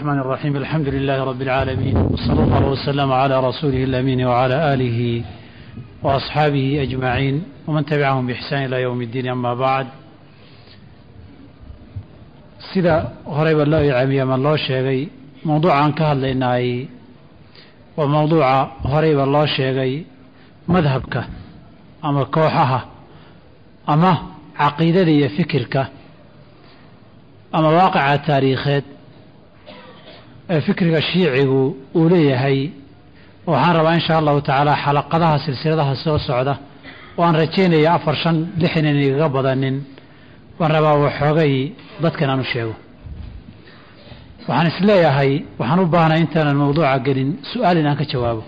الرحمن الرحيم الحمد لله رب العالمين وصلى الله وسلم على رسوله الأمين وعلى آله وأصحابه أجمعين ومن تبعهم بإحسان إلى يوم الدين أما بعد sida horeyba loo icamiye ama loo sheegay mowduucaan ka hadlaynaay waa mowduuca horeyba loo sheegay madhabka ama kooxaha ama caqiidada iyo fikirka ama waaqica taariikheed fikriga shiicigu uu leeyahay waxaan rabaa insha allahu tacaala xalaqadaha silsiladaha soo socda oo aan rajaynaya afar shan lix inan igaga badanin waan rabaa waxoogay dadkan aan u sheego. Waxaan is leeyahay waxaan u baahnay intaanan mawduuca gelin su'aal in aan ka jawaabo.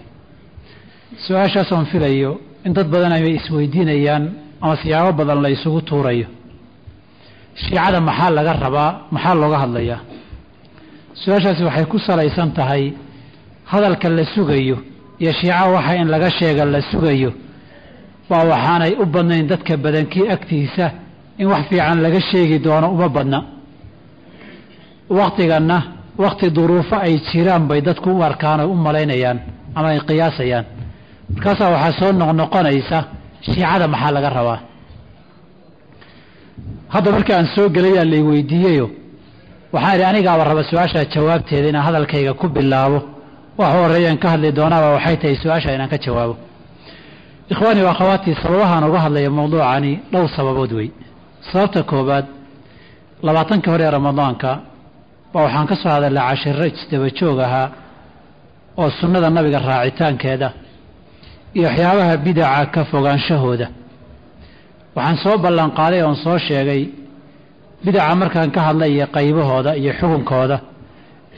Su'aashaas oon filayo in dad badan ay isweydiinayaan ama siyaabo badan la isugu tuurayo. Shiicada maxaa laga rabaa maxaa looga hadlayaa su'aashaasi waxay ku salaysan tahay hadalka la sugayo iyo shiica waxa in laga sheega la sugayo. Waa waxaanay u badnayn dadka badankii agtiisa in wax fiican laga sheegi doono uma badna. Waktiganna wakti duruufo ay jiraan bay dadku u arkaan oo u malaynayaan ama ay qiyaasayaan. Markaasaa waxaa soo noqnoqonaysa shiicada maxaa laga rabaa? Hadda markii aan soo gelayaa lay weydiiyeyo waxaan idhi anigaaba raba su'aashaa jawaabteeda inaan hadalkayga ku bilaabo. Waxa horeeyaan ka hadli doonaaba waxay tahay su'aasha inaan ka jawaabo. Ikhwaani wa akhawaatii sababahaan uga hadlaya mawduucani dhowr sababood wey sababta koobaad labaatankii hore ee ramadaanka baa waxaan ka soo hadalnay cashiro isdaba joog ahaa oo sunnada nabiga raacitaankeeda iyo waxyaabaha bidaca ka fogaanshahooda. Waxaan soo ballanqaaday oon soo sheegay bidaca markaan ka hadlay iyo qaybahooda iyo xukunkooda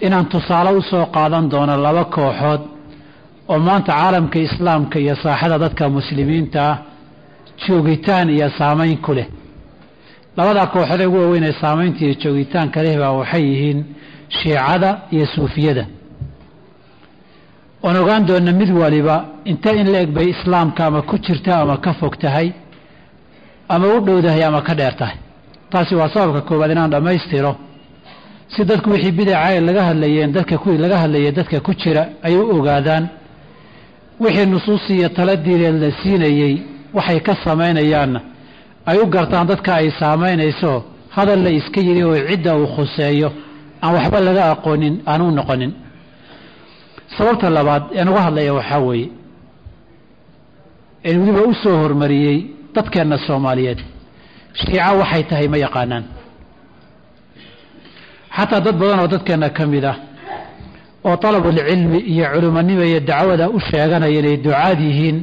inaan tusaale u soo qaadan doono laba kooxood oo maanta caalamka islaamka iyo saaxada dadka muslimiinta ah joogitaan iyo saamayn ku leh. Labadaa kooxood ee ugu waaweyn ee saamaynta iyo joogitaanka leh baa waxay yihiin shiicada iyo suufiyada. Oon ogaan doona mid waliba intee in la eg bay islaamka ama ku jirta ama ka fog tahay ama u dhowdahay ama ka dheer tahay taasi waa sababka koowaad inaan dhammaystiro. Si dadku wixii bidaca laga hadlayeen dadka ku laga hadlayay dadka ku jira ay u ogaadaan. Wixii nusuus iyo tala diineed la siinayey waxay ka samaynayaanna. Ay u gartaan dadka ay saamaynayso hadal la iska yidhi oo cidda uu khuseeyo aan waxba laga aqoonin aan u noqonin. Sababta labaad een uga hadlaya waxaa weeye. Een weliba u soo hormariyey dadkeenna soomaaliyeed shiica waxay tahay ma yaqaanaan. Xataa dad badan oo dadkeenna ka mid ah oo dalabulcilmi iyo culimonimo iyo dacwada u sheeganaya inay ducaad yihiin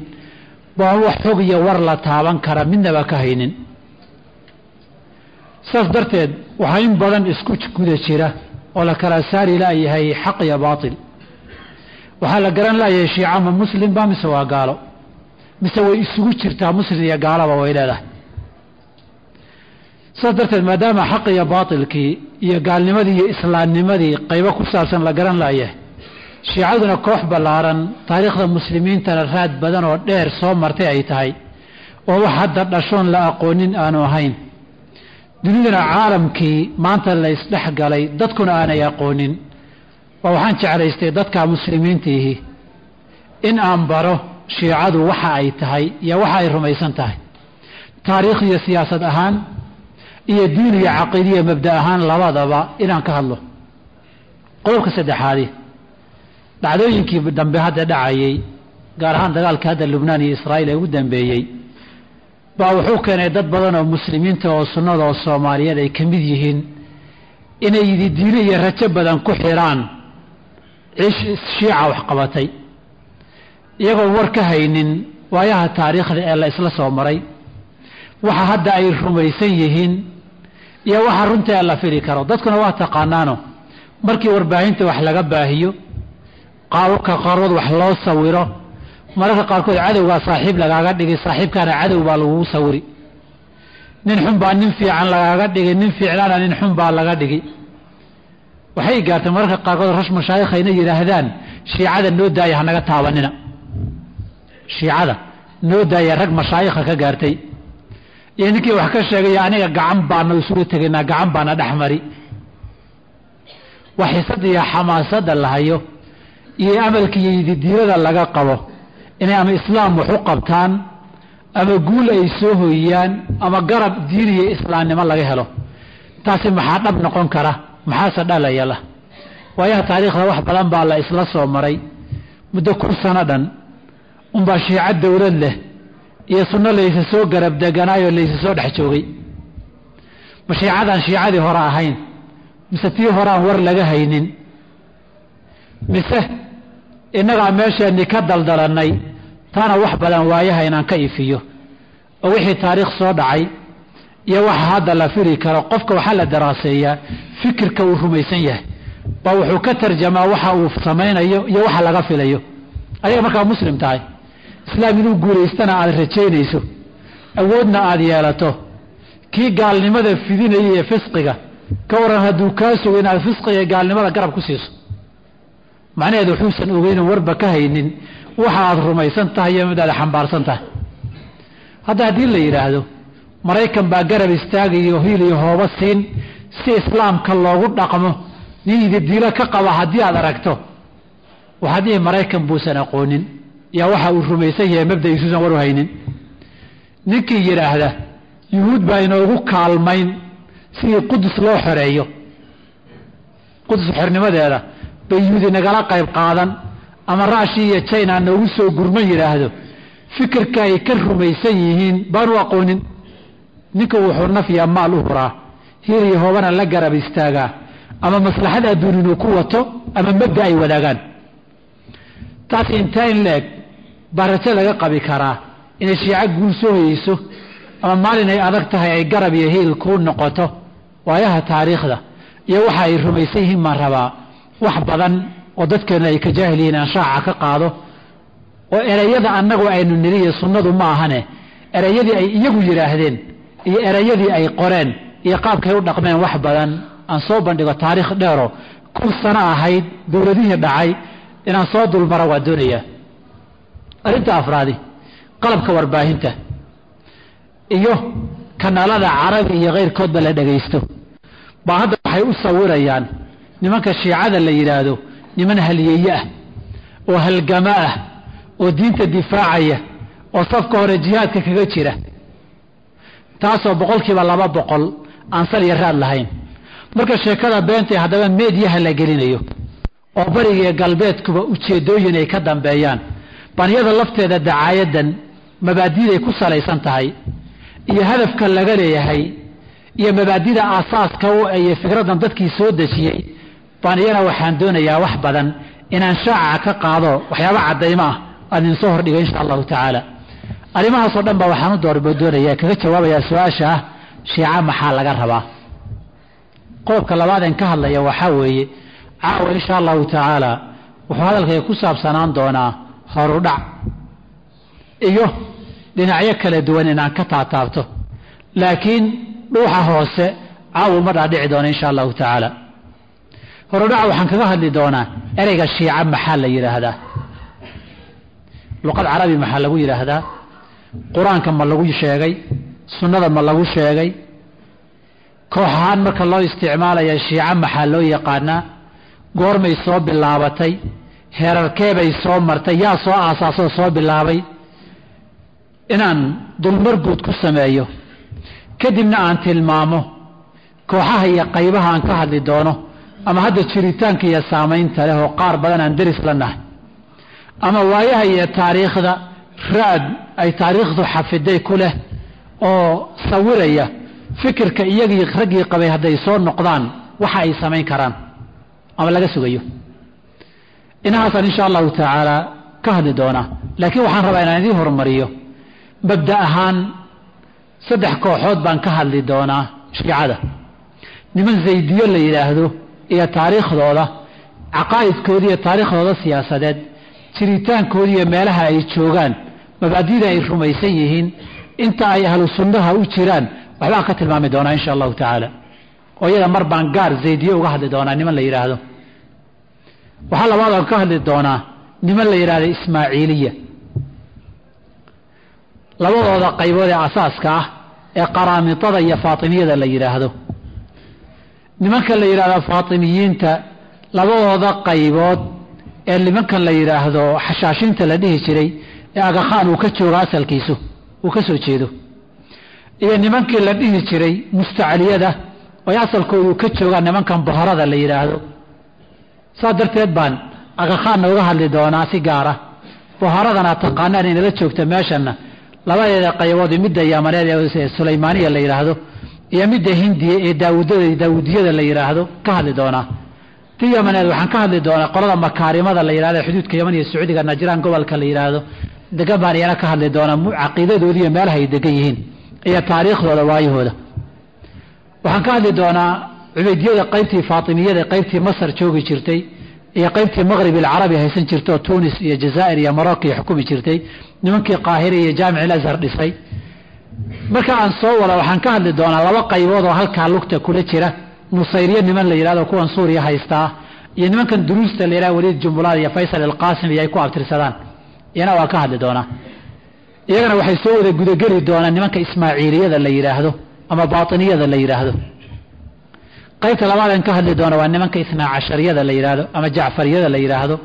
baan wax xog iyo war la taaban kara midnaba ka haynin. Saas darteed waxaa in badan isku guda jira oo la kala saari laayahay xaq iyo baatil. Waxaa la garan laayahay shiica ma muslimba mise waa gaalo? Mise way isugu jirtaa muslim iyo gaalaba way leedahay saas darteed maadaama xaq iyo baatilkii iyo gaalnimadii iyo islaamnimadii qaybo ku saabsan la garan laayahay shiicaduna koox ballaaran taariikhda muslimiintana raad badan oo dheer soo martay ay tahay oo wax hadda dhashoon la aqoonin aanu ahayn dunidana caalamkii maanta la isdhex galay dadkuna aanay aqoonin. Waa waxaan jeclaystay dadka muslimiintiihi in aan baro shiicadu waxa ay tahay iyo waxa ay rumaysan tahay. Taariikh iyo siyaasad ahaan iyo diin iyo caqiidiya mabda ahaan labadaba inaan ka hadlo. Qodobka saddexaadi dhacdooyinkii dambe hadda dhacayey gaar ahaan dagaalka hadda lubnaan iyo israa'iil ee ugu dambeeyey baa wuxuu keenay dad badan oo muslimiinta oo sunnada oo soomaaliyeed ay ka mid yihiin inay diino iyo rajo badan ku xidhaan shiica wax qabatay. Iyagoo war ka haynin waayaha taariikhda ee la isla soo maray waxa hadda ay rumaysan yihiin iyo waxa runta ee la fili karo. Dadkuna waa taqaanaano. Markii warbaahinta wax laga baahiyo qaababka qaarkood wax loo sawiro mararka qaarkood cadowgaa saaxiib lagaaga dhigi saaxiibkaana cadow baa lagugu sawiri. Nin xun baa nin fiican lagaaga dhigi nin fiicnaana nin xun baa laga dhigi waxay gaartay mararka qaarkood rash mashaayikha inay yidhaahdaan shiicada noo daaya hanaga taabanina. Shiicada noo daaya rag mashaayikha ka gaartay iyo ninkii wax ka sheegaya aniga gacan baana isula tegaynaa gacan baana dhex mari. Wax xisada iyo xamaasadda la hayo iyo amalka iyo ididiirada laga qabo inay ama islaam wax u qabtaan ama guul ay soo hoyiyaan ama garab diin iyo islaamnimo laga helo. Taasi maxaa dhab noqon kara? Maxaase dhalayala waayaha taariikhda wax badan baa la isla soo maray. Muddo kun sano dhan unbaa shiico dowlad leh iyo sunno laysa soo garab deganaayoo laysa soo dhex joogay. Ma shiicadan shiicadii hore ahayn mise tii horeaan war laga haynin? Mise innagaa meesheenni ka daldalannay taana wax badan waayaha inaan ka ifiyo oo wixii taariikh soo dhacay iyo waxa hadda la firi karo qofka waxaa la daraaseeyaa fikirka uu rumaysan yahay. Baa wuxuu ka tarjamaa waxa uu samaynayo iyo waxa laga filayo. Adiga markaa muslim tahay islaam inuu guulaystana aada rajaynayso. Awoodna aada yeelato. Kii gaalnimada fidinaya ee fisqiga ka waran hadduu kaa sugo inaad fisqiga gaalnimada garab ku siiso. Macnaheedu wuxuusan ogeynin warba ka haynin. Waxa aad rumaysan tahay iyo mid aad xambaarsan tahay. Hadda haddii la yidhaahdo maraykan baa garab istaagayo hiil iyo hoobo siin si islaamka loogu dhaqmo nin ididiilo ka qaba haddii aad aragto. Waxaad dhihi maraykan buusan aqoonin yaa waxa uu rumaysan yahay mabda'iisuusan war u haynin ninkii yidhaahda yuhuud baa inoogu kaalmayn sidii qudus loo xoreeyo. Qudus xornimadeeda bay yuhuudi nagala qayb qaadan ama raashia iyo jina noogu soo gurman yidhaahdo. Fikirka ay ka rumaysan yihiin baanu aqoonin. Ninka wuxuu nafya maal u huraa hiil iyo hoobana la garab istaagaa ama maslaxad adduun inuu ku wato ama mabda ay wadaagaan. Taas intaa in la eg baa rajo laga qabi karaa. Inay shiico guul soo hoyeyso ama maalin ay adag tahay ay garab iyo hiil kuu noqoto waayaha taariikhda iyo waxa ay rumaysan yihiin maan rabaa. Wax badan oo dadkeena ay ka jaahil yihiin aan shaaca ka qaado oo ereyada annagu aynu niriyo sunnadu ma ahane. Ereyadii ay iyagu yidhaahdeen iyo ereyadii ay qoreen iyo qaabkay u dhaqmeen wax badan aan soo bandhigo taariikh dheero. Kun sano ahayd dowladihii dhacay inaan soo dulmaro waa doonayaa arrinta afraadi qalabka warbaahinta iyo kanaalada carabi iyo keyrkoodba la dhagaysto. Baa hadda waxay u sawirayaan nimanka shiicada la yidhaahdo niman halyeeye ah oo halgama ah oo diinta difaacaya oo safka hore jihaadka kaga jira. Taasoo boqolkiiba laba boqol aan sal iyo raad lahayn. Marka sheekada beenta haddaba meedyaha la gelinayo oo barigiiyo galbeedkuba ujeeddooyin ay ka dambeeyaan baniyada lafteeda dacaayadan mabaadiday ku salaysan tahay iyo hadafka laga leeyahay iyo mabaadida aasaaska u iyo fikraddan dadkii soo dejiyey baniyana waxaan doonayaa wax badan inaan shaaca ka qaado waxyaaba caddaymo ah. Aan idin soo hordhigo insha allahu tacaala. Arrimahaasoo dhan ba waxaan u doorbo doonaya kaga jawaabayaa su'aasha ah shiica maxaa laga rabaa? Qodobka labaadeen ka hadlaya waxaa weeye caawa insha allahu tacaala wuxuu hadalkayga ku saabsanaan doonaa horudhac iyo dhinacyo kala duwan inaan ka taataabto. Laakiin dhuuxa hoose caawa ma dhaadhici doona insha allahu tacaala. Horudhaca waxaan kaga hadli doonaa ereyga shiica maxaa la yidhaahdaa? Luqad carabi maxaa lagu yidhaahdaa? Qur'aanka ma lagu sheegay? Sunnada ma lagu sheegay? Koox ahaan marka loo isticmaalaya shiico maxaa loo yaqaanaa? Goormay soo bilaabatay heerarkeebay soo martay yaa soo aasaasoo soo bilaabay inaan dulmar guud ku sameeyo. Kadibna aan tilmaamo kooxaha iyo qaybaha aan ka hadli doono ama hadda jiritaanka iyo saamaynta leh oo qaar badan aan deris la nahay. Ama waayaha iyo taariikhda raad ay taariikhdu xafiday ku leh oo sawiraya fikirka iyagii raggii qabay hadday soo noqdaan waxa ay samayn karaan ama laga sugayo inahaasaan insha allahu tacaala ka hadli doonaa laakiin waxaan rabaa inaan idiin horumariyo mabda ahaan saddex kooxood baan ka hadli doonaa shiicada niman zaydiyo la yidhaahdo iyo taariikhdooda caqaa'idkooda iyo taariikhdooda siyaasadeed jiritaankooda iyo meelaha ay joogaan mabaadida ay rumaysan yihiin inta ay ahlu sunnaha u jiraan waxbaan ka tilmaami doonaa insha allahu tacaala. Oo iyada mar baan gaar zaydiye uga hadli doonaa niman la yidhaahdo waxaa labaad aan ka hadli doonaa niman la yidhahdo ismaaciiliya. Labadooda qaybood ee asaaska ah ee qaraamitada iyo faatimiyada la yidhaahdo nimanka la yidhahdo faatimiyiinta labadooda qaybood ee nimankan la yidhaahdo xashaashinta la dhihi jiray ee agakhaan uu ka joogo asalkiisu uu ka soo jeedo. Iyo nimankii la dhihi jiray mustacliyada oy asalkoodu ka joogaan nimankan bohorada la yidhaahdo saas darteed baan agakhaanna uga hadli doonaa si gaara. Bohoradana taqaanaan inala joogta meeshanna. Labadeeda qaybood midda yamaneed ee sulaymaaniya la yidhaahdo iyo midda hindiya ee daawudada daawudiyada la yidhaahdo ka hadli doonaa. Ti yamaneed waxaan ka hadli doonaa qolada makaarimada la yidhahdo xuduudka yaman iyo sacuudiga najraan gobolka la yidhaahdo degan baan iyana ka hadli doonaa. Caqiidadooda iyo meelaha ay degan yihiin iyo taariikhdooda waayahooda. Waxaan ka hadli doonaa cubaydiyada qaybtii faatimiyada qaybtii masar joogi jirtay iyo qaybtii maqrib alcarabi haysan jirtay oo tunis iyo jazaa'ir iyo marocco iyo xukumi jirtay. Nimankii qaahira iyo jaamic alazhar dhisay. Marka aan soo wada waxaan ka hadli doonaa laba qaybood oo halkaa lugta kula jira. Nusayriye niman la yidhahdo kuwan suuriya haystaa iyo nimankan duruusta la yidhahdo waliid jumbulaad iyo faysal alqaasim iyo ay ku abtirsadaan. Iyana waan ka hadli doonaa. Iyagana waxay soo wada gudageli doonaan nimanka ismaaciiliyada la yidhaahdo ama baatiniyada la yidhaahdo qaybta labaadaan ka hadli doona waa nimanka isnaa cashariyada la yidhaahdo ama jacfariyada la yidhaahdo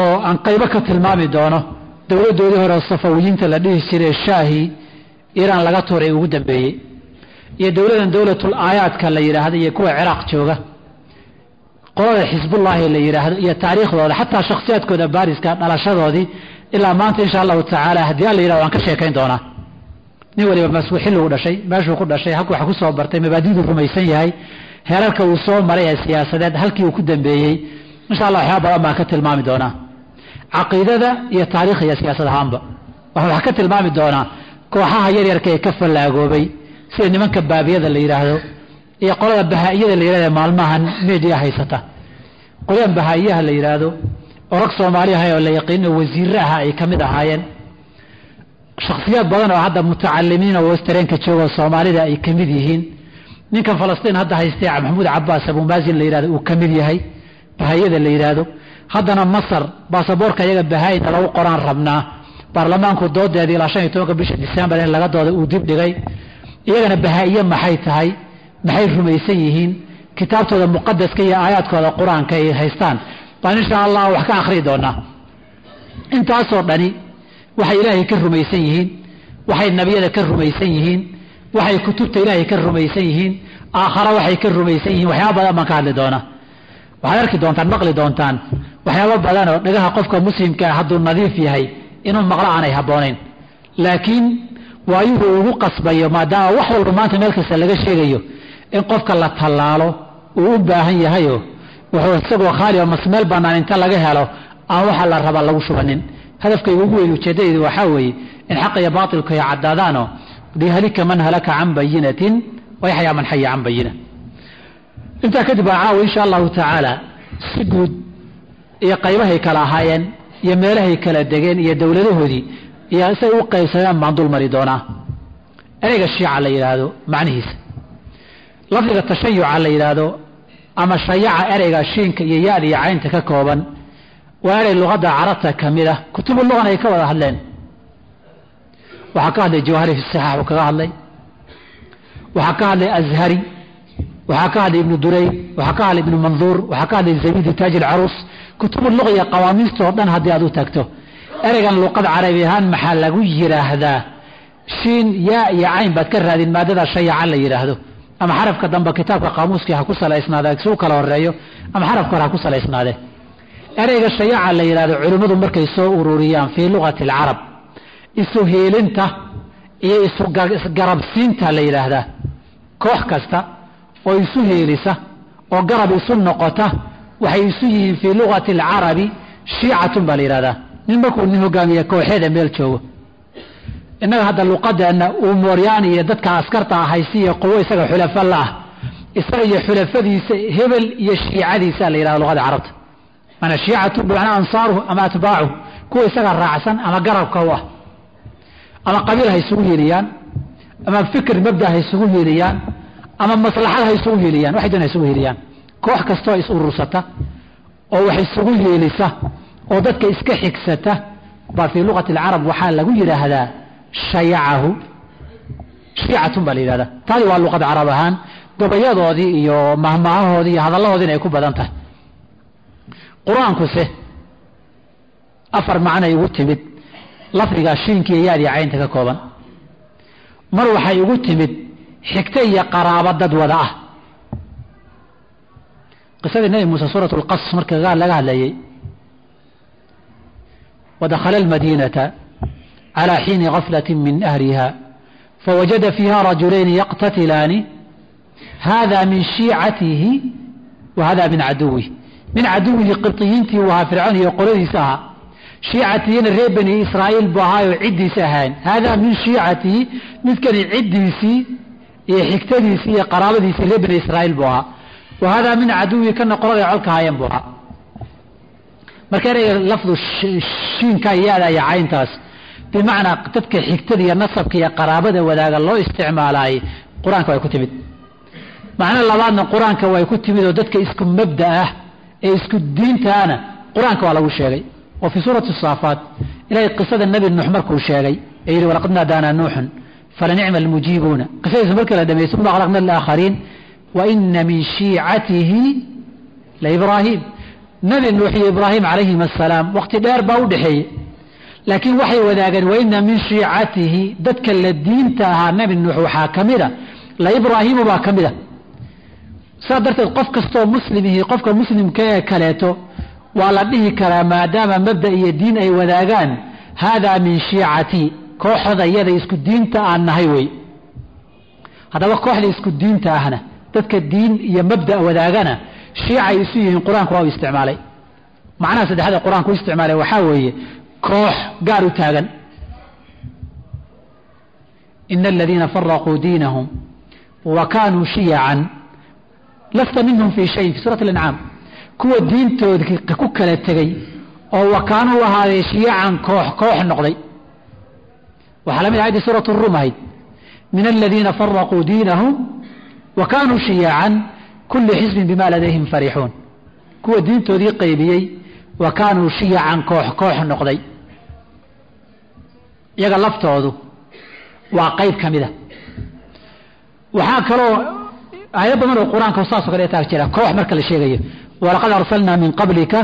oo aan qaybo ka tilmaami doono dowladdoodii hore safawiyiinta la dhihi jiray shaahi iraan laga tuuray ugu dambeeyey iyo dowladan dowlatul aayaadka la yidhaahdo iyo kuwa ciraaq jooga qolada xisbullaahi la yidhaahdo iyo taariikhdooda xataa shakhsiyaadkooda baariska dhalashadoodii ilaa maanta insha allahu tacaala haddii alla yidhahdo waan ka sheekayn doonaa. Nin waliba masuu xilligu dhashay meeshuu ku dhashay halku wax ku soo bartay mabaadiduu rumaysan yahay heerarka uu soo maray ee siyaasadeed halkii uu ku dambeeyey insha allah waxyaaba badan baan ka tilmaami doonaa. Caqiidada iyo taariikh iyo siyaasad ahaanba. Waxaan wax ka tilmaami doonaa kooxaha yaryarka ee ka fallaagoobay sida nimanka baabiyada la yidhaahdo iyo qolada bahaa-iyada la yidhahdo maalmahan media haysata. Qolyahan bahaa-iyaha la yidhaahdo orag soomaali ahay oo la yaqiino wasiirre aha ay ka mid ahaayeen. Shakhsiyaad badan oo hadda mutacalimiin oo westareenka jooga soomaalida ay ka mid yihiin ninkan falastiin hadda haystay maxamuud cabaas abumaazin la yidhahdo uu ka mid yahay bahayada la yidhaahdo haddana masar baasaboorka iyaga bahayna lagu qoraan rabnaa. Baarlamaanku doodeedii ilaa shan iyo tobanka bisha disembar in laga dooda uu dib dhigay. Iyagana bahaa'iye maxay tahay maxay rumaysan yihiin? Kitaabtooda muqadaska iyo aayaadkooda qur'aanka ay haystaan. Baan insha allah wax ka akhriyi doonaa. Intaasoo dhani waxay ilaahay ka rumaysan yihiin waxay nebiyada ka rumaysan yihiin waxay kutubta ilaahay ka rumaysan yihiin aakhara waxay ka rumaysan yihiin waxyaaba badan baan ka hadli doonaa. Waxaad arki doontaan maqli doontaan waxyaaba badan oo dhagaha qofka muslimkaa hadduu nadiif yahay inuu maqlo aanay habboonayn. Laakiin waayuhu ugu qasbayo maadaama wax walba maanta meel kasta laga sheegayo in qofka la tallaalo uu u baahan yahayo wuxuu isagoo khaali oo masmeel bannaan inta laga helo aan waxa la rabaa lagu shubanin. Hadafkayga ugu weyn ujeeddadaydu waxaa weeye in xaqa iyo baatilku ay caddaadaanoo liyahlika man halaka can bayinatin wayaxyaa man xaya can bayina intaa kadib baan caawa insha allahu tacaala si guud iyo qaybahay kala ahaayeen iyo meelahay kala degeen iyo dowladahoodii iyo say u qaybsadeen baan dul mari doonaa ereyga shiica la yidhaahdo macnihiisa lafdiga tashayuca la yidhaahdo ama shayaca ereyga shiinka iyo ya-da iyo caynta ka kooban waa erey luqadda carabta ka mid ah kutubu luqan ay ka wada hadleen waxaa ka hadlay jawhari fi saxaax uu kaga hadlay. Waxaa ka hadlay azhari. Waxaa ka hadlay ibnu duray waxaa ka hadlay ibnu manduur waxaa ka hadlay zabidi taaj ilcaruus kutubu luqa iyo qawaamiista oo dhan haddii aad u tagto. Ereygan luqad carabi ahaan maxaa lagu yidhaahdaa shiin yaa iyo cayn baad ka raadin maadada shayaca la yidhaahdo ama xarafka dambe kitaabka qaamuuskii ha ku salaysnaade suu kala horeeyo ama xarafka hore ha ku salaysnaade. Ereyga shayaca la yidhahdo culimmadu markay soo ururiyaan fii luqati alcarab isu heelinta iyo isgarabsiinta la yidhaahdaa koox kasta oo isu heelisa oo garab isu noqota waxay isu yihiin fii luqati alcarabi shiicatun baa la yidhahdaa nin markuu nin hogaamiya kooxeeda meel joogo. Innaga hadda luqadeenna uu mooryaan iyo dadka askarta ahaysiiyo quwo isaga xulafa la ah. Isaga iyo xulafadiisa hebel iyo shiicadiisa la yidhahda luqada carabta. Maana shiicatu bimacnaa ansaaruhu ama atbaacuhu? Kuwa isaga raacsan ama garabka u ah ama qabiil ha isugu hiiliyaan ama fikir mabda ha isugu hiiliyaan ama maslaxad ha isugu hiiliyaan waxay doon ha isugu hiiliyaan koox kastoo is urursata oo wax isugu hiilisa oo dadka iska xigsata baa fii luqati alcarab waxaa lagu yidhaahdaa shayacahu. Shiicatun baa la yidhahdaa taadi waa luqad carab ahaan gabayadoodii iyo mahmaahahoodii iyo hadallahoodiina ay ku badan tahay. Qur'aankuse afar macnay igu timid lafdigaa shiinka iyo yaad iyo caynta ka kooban. Mar waxay igu timid xigto iyo qaraabo dad wada ah. Qisadii nabi muuse suurat lqasas marka laga hadlayey wadakhala almadiinata calى xiini gaflati min ahliha fawajada fiiha rajulayni yaqtatilaani hada min shiicatihi wa hada min caduwih min caduwihi qibطiyiintii u ahaa fircoon iyo qoladiisa ahaa shiicatihina reer bani israa'iil buu ahaayoo ciddiisa ahaan. Hada min shiicatihi midkani ciddiisii iyo xigtadiisii iyo qaraabadiisii reer bani israa'iil buu ahaa. Wa min caduwihi kana qoladay colka haayeen buu ahaa. Marka ereyga lafdu shiinka yaada cayntaas bimacnaa dadka xigtada iyo nasabka iyo qaraabada wadaaga loo isticmaalaayey qur'aanka way ku timid. Macno labaadna qur'aanka way ku timid oo dadka isku mabda ah ee isku diintaana qur'aanka waa lagu sheegay oo fii suurati saafaat ilahay qisada nebi nuux markuu sheegay ee yidhi walaqad naadaanaa nuuxun falanicma almujiibuuna. Qisadiisa markii la dhameeyey uma khalaqna alaakhariin wa ina min shiicatihi laibraahiim nebi nuux iyo ibraahim calayhim assalaam waqti dheer baa u dhexeeyey. Laakiin waxay wadaageen waina min shiicatihi dadka la diinta ahaa nebi nuux waxaa ka mida waa la dhihi karaa maadaama mabda iyo diin ay wadaagaan haadaa min shiicatii kooxda iyada isku diinta aan nahay wey. Haddaba kooxda isku diinta ahna dadka diin iyo mabda wadaagana shiicay isu yihiin qur'aanku waa u isticmaalay. Macnaha saddexaad qur'aanku u isticmaalay waxaa weeye koox gaar u taagan. Ina aladiina faraquu diinahum wa kaanuu shiyacan lasta minhum fii shayin fi suurati alancaam kuwa diintoodii ku kala tegey oo wa kaanuu ahaadee shiyacan koox koox noqday. Waxaa la mid ahaydii suurat rum ahayd min aladiina faraquu diinahum wa kaanuu kulli xisbin bima ladayhim farixuun kuwa diintoodii qaybiyey wa kaanuu shiyacan koox koox noqday. Iyaga laftoodu waa qayb ka mida waxaa kaloo aayado badan oo qur'aanka saasoo kale taag jira koox marka la sheegayo walaqad arsalnaa min qablika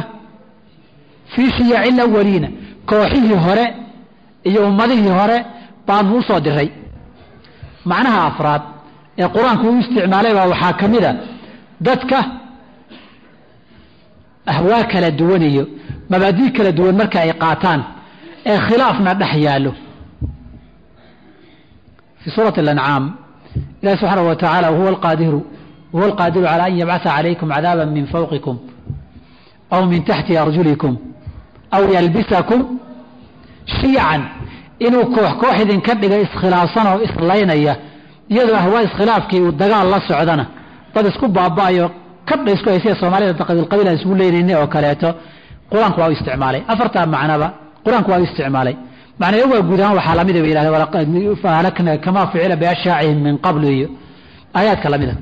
fii shiyaci lawaliina kooxihii hore iyo ummadihii hore baanu u soo diray macnaha afraad ee qur'aanku u isticmaalay baa waxaa ka mida dadka ahwaa kala duwan iyo mabaadii kala duwan marka ay qaataan ee khilaafna dhex yaallo. Fii suurati alancaam ilahi wa tacaala huwa alqaadiru huwa alqaadiru calaa an yabcasa calaykum cadaaba min fawqikum aw min taxti arjulikum aw yalbisakum shiican inuu koox koox idinka dhiga iskhilaafsan oo islaynaya iyadoo ahwaa iskhilaafkii uu dagaal la socdana dad isku baaba'ayo kadha isku haysiya soomaalida qabiilqabiil aan isugu leynayna oo kaleeto qur'aanku waa u isticmaalay afartaa macnaba qur'aanku waa u isticmaalay macnaya waa guud ahaan waxaa lamida ba yidhahdeen kamaa ficila biashaacihim min qablu iyo aayaadka lamida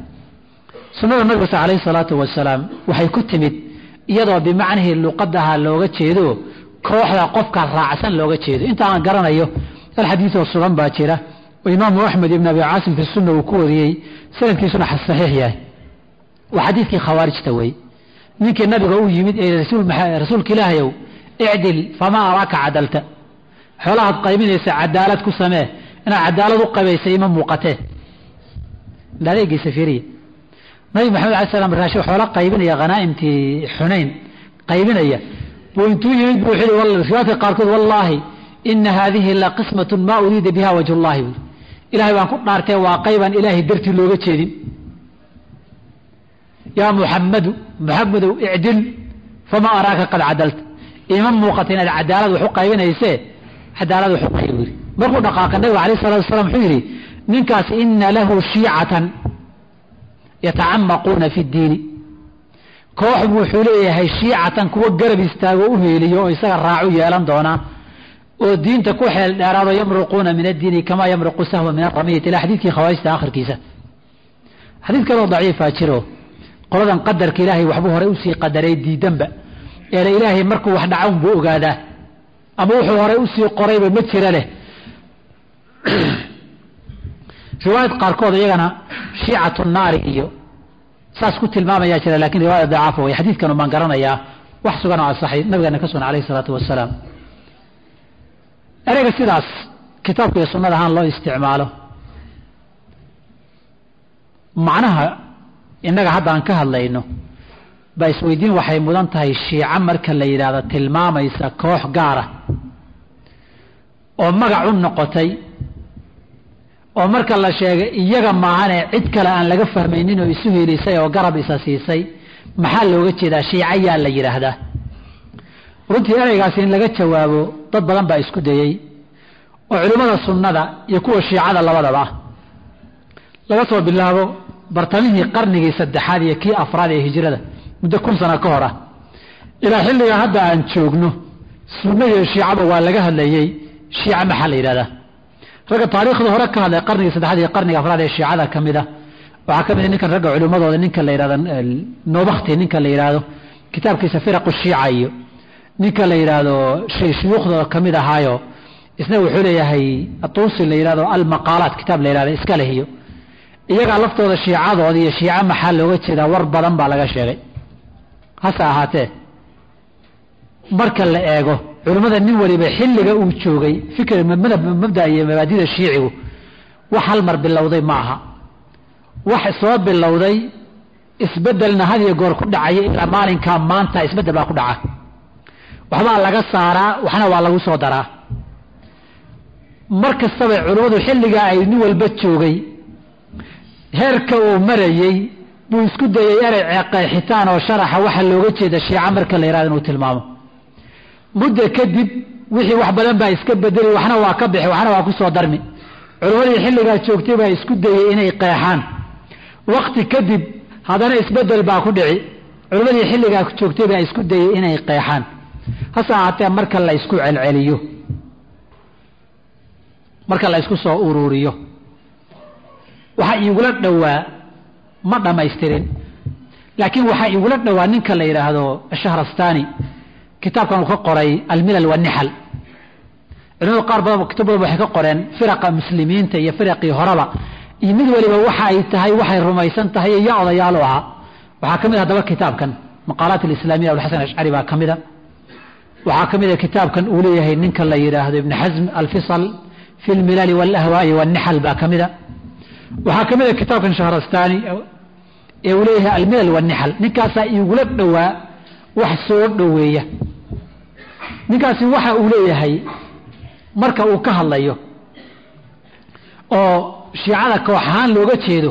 sunnada nabiga sa alayhi salaatu wasalaam waxay ku timid iyadoo bimacnihii luqadaha looga jeedo kooxda qofka raacsan looga jeedo. Inta aan garanayo hal xadiisoo sugan baa jira oo imaamu axmed ibn abi caasim fi sunna uu ku wariyey sanadkiisuna saxiix yahay. Waa xadiidkii khawaarijta wey ninkii nabiga u yimid ee rasuulka ilaahayow icdil famaa araaka cadalta. Xoolahaad qaybinaysa cadaalad ku samee. Inaad cadaalad u qabaysa ima muuqatee? Adeegiisa fiiriya nabi maxamed alay slam raashin xoola qaybinaya khanaa'imtii xunayn qaybinaya. Buu intuu yimid buu yihi riwaayadka qaarkood wallaahi ina haadihi la qismatun maa uriida biha wajh llahi buui ilahay baan ku dhaartee waa qaybaan ilaahay dartii looga jeedin. Yaa muxamadu muxamedow icdil famaa araaka qad cadalta. Ima muuqata inaad cadaalad wax u qaybinaysee? Cadaalad wax u qayb markuu dhaqaaqa nabiga alayh salatu wasalaam wuxuu yidhi ninkaas ina lahu shiicatan yatacamaquuna fi ddiini. Koox buu wuxuu leeyahay shiicatan kuwa garab istaago u heeliyo oo isaga raacu yeelan doonaa oo diinta ku xeel dheeraado yamruquuna min addiini kamaa yamruqu sahwa min aramiyati ila xadiidkii khawaarijta akhirkiisa xadiid kaloo daciifaa jiro. Qoladan qadarka ilaahay waxbuu horey u sii qadaray diidanba. Eena ilaahay markuu wax dhaca unbuu ogaadaa. Ama wuxuu horey u sii qorayba ma jira leh riwaayad qaarkood iyagana shiicatu naari iyo saas ku tilmaamayaa jira laakiin riwaayad dacaafa way xadiidkanu baan garanayaa wax sugan oo asaxay nabigeena ka sugan alayhi isalaatu wasalaam. Ereyga sidaas kitaabka iyo sunnada ahaan loo isticmaalo. Macnaha innaga hadda aan ka hadlayno baa isweydiin waxay mudan tahay shiico marka la yidhaahdo tilmaamaysa koox gaara oo magac u noqotay oo marka la sheegay iyaga maahane cid kale aan laga fahmaynin oo isu helisay oo garab isa siisay maxaa looga jeedaa? Shiico yaa la yidhaahdaa. Runtii ereygaasi in laga jawaabo dad badan baa isku dayey oo culimmada sunnada iyo kuwa shiicada labadaba. Laga soo bilaabo bartamihii qarnigii saddexaad iyo kii afraad ee hijrada muddo kun sano ka hor ah ilaa xilligaa hadda aan joogno sunna iyo shiicaba waa laga hadlayey shiica maxaa la yidhahdaa ragga taariikhda hore ka hadlay qarnigii saddexaad iyo qarniga afraad ee shiicada ka a waxaa ka mid a ninkan ragga culimmadooda ninka la yidhahdo nobakti ninka la yidhaahdo kitaabkiisa firaqu shiica iyo ninka la yidhaahdo shuyuukhdooda ka ahaayo. Isna wuxuu leeyahay atuusi la yidhahdo almaqaalaat kitaab la yidhahdo iska leh iyo iyagaa laftooda shiicadooda iyo shiico maxaa looga jeedaa war badan baa laga sheegay. Hase ahaatee marka la eego culimmada nin waliba xilliga uu joogay fikr mabda iyo mabaadida shiicigu wax hal mar bilowday ma aha wax soo bilowday isbedelna had iyo goor ku dhacaya ilaa maalinkaa maanta isbeddel baa ku dhaca. Waxbaa laga saaraa waxna waa lagu soo daraa. Mar kastaba culimmadu ay nin walba joogay heerka uu marayey buu isku dayay erey qeexitaan oo sharaxa waxa looga jeeda shiica marka la yihahdo inuu tilmaamo muddo kadib wixii wax badan baa iska bedeli waxna waa ka bixi waxna waa ku soo darmi. Culimmadii xilligaa joogtay baa isku dayey inay qeexaan. Wakti kadib haddana isbeddel baa ku dhici. Culimmadii xilligaa joogtay baa isku dayey inay qeexaan. Hase ahaatee marka la isku celceliyo. Marka la isku soo ururiyo waxaa iigula dhowaa ma dhammaystirin. Laakiin waxaa iigula dhowaa ninka la yidhaahdo shahrastani kitaabkan uu ka qoray almilal wanixal culimadu qaar badan kutub waxay ka qoreen firaqa muslimiinta iyo firaqii horeba. Iyo mid waliba waxa ay tahay waxay rumaysan tahay iyo u ahaa waxaa ka mid haddaba kitaabkan maqaalaat alislaamiya abulxasan ashcari baa ka mida waxaa ka mida kitaabkan uu leeyahay ninka la yidhaahdo ibn xasm alfisal fi lmilali walahwaa'i wanixal baa ka mida waxaa ka mida kitaabkan shahrastani ee uu leeyahay almilal wanixal ninkaasaa iigula dhowaa wax soo dhoweeya ninkaasi waxa uu leeyahay marka uu ka hadlayo oo shiicada koox ahaan looga jeedo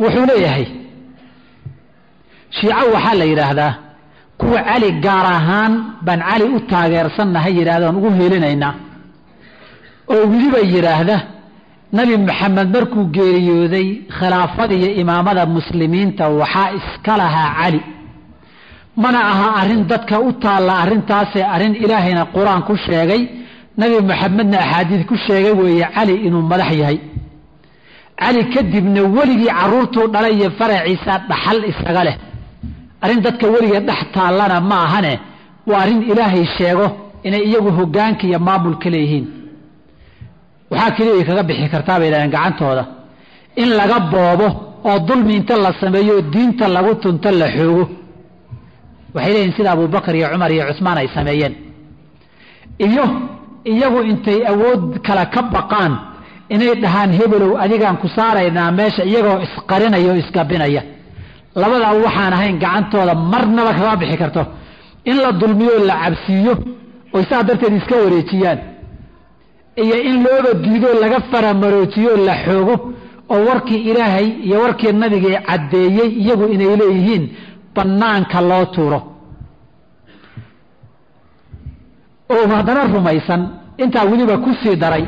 wuxuu leeyahay shiico waxaa la yidhaahdaa kuwa cali gaar ahaan baan cali u taageersannahay yidhahdoon ugu helinaynaa oo weliba yidhaahda nabi maxamed markuu geeriyooday khilaafada iyo imaamada muslimiinta waxaa iska lahaa cali mana aha arrin dadka u taalla arrintaasee arrin ilaahayna qur'aan ku sheegay nabi maxamedna axaadiid ku sheegay weeye cali inuu madax yahay. Cali kadibna weligii caruurtuu dhalay iyo faraciisa dhaxal isaga leh. Arrin dadka weliga dhex taallana ma ahane waa arrin ilaahay sheego inay iyagu hoggaanka iyo maamulka leeyihiin. Waxaa keliya kaga bixi kartaa bay yidhahdeen gacantooda. In laga boobo oo dulmi inta la sameeyo diinta lagu tunto la xoogo waxay leeyihiin sida abubakar iyo cumar iyo cusmaan ay sameeyeen. Iyo iyagu intay awood kale ka baqaan inay dhahaan hebelow adigaan ku saaraynaa meesha iyagoo isqarinaya oo isgabinaya labadaa waxaan ahayn gacantooda marnaba kaga bixi karto. In la dulmiyo la cabsiiyo oy saa darteed iska wareejiyaan. Iyo in looba diido laga faramaroojiyo la xoogo oo warkii ilaahay iyo warkii nabiga caddeeyey iyagu inay leeyihiin bannaanka loo tuuro. Oo haddana rumaysan intaa weliba ku sii daray.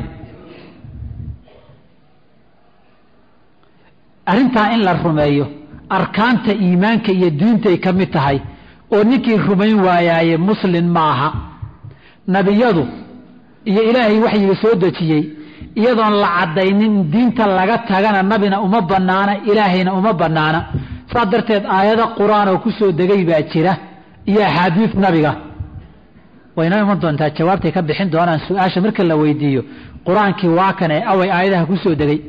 Arrintaa in la rumeeyo arkaanta iimaanka iyo diintay ka mid tahay oo ninkii rumayn waayaaye muslin ma aha nebiyadu iyo ilaahay waxyiga soo dejiyey iyadoon la caddaynin diinta laga tagana nabina uma bannaana ilaahayna uma bannaana saas darteed aayado qur'aan oo ku soo degay baa jira iyo axaadiis nabiga. Waynoo iman doontaa jawaabtay ka bixin doonaan su'aasha marka la weydiiyo qur'aankii waa ee away aayadaha ku soo degay.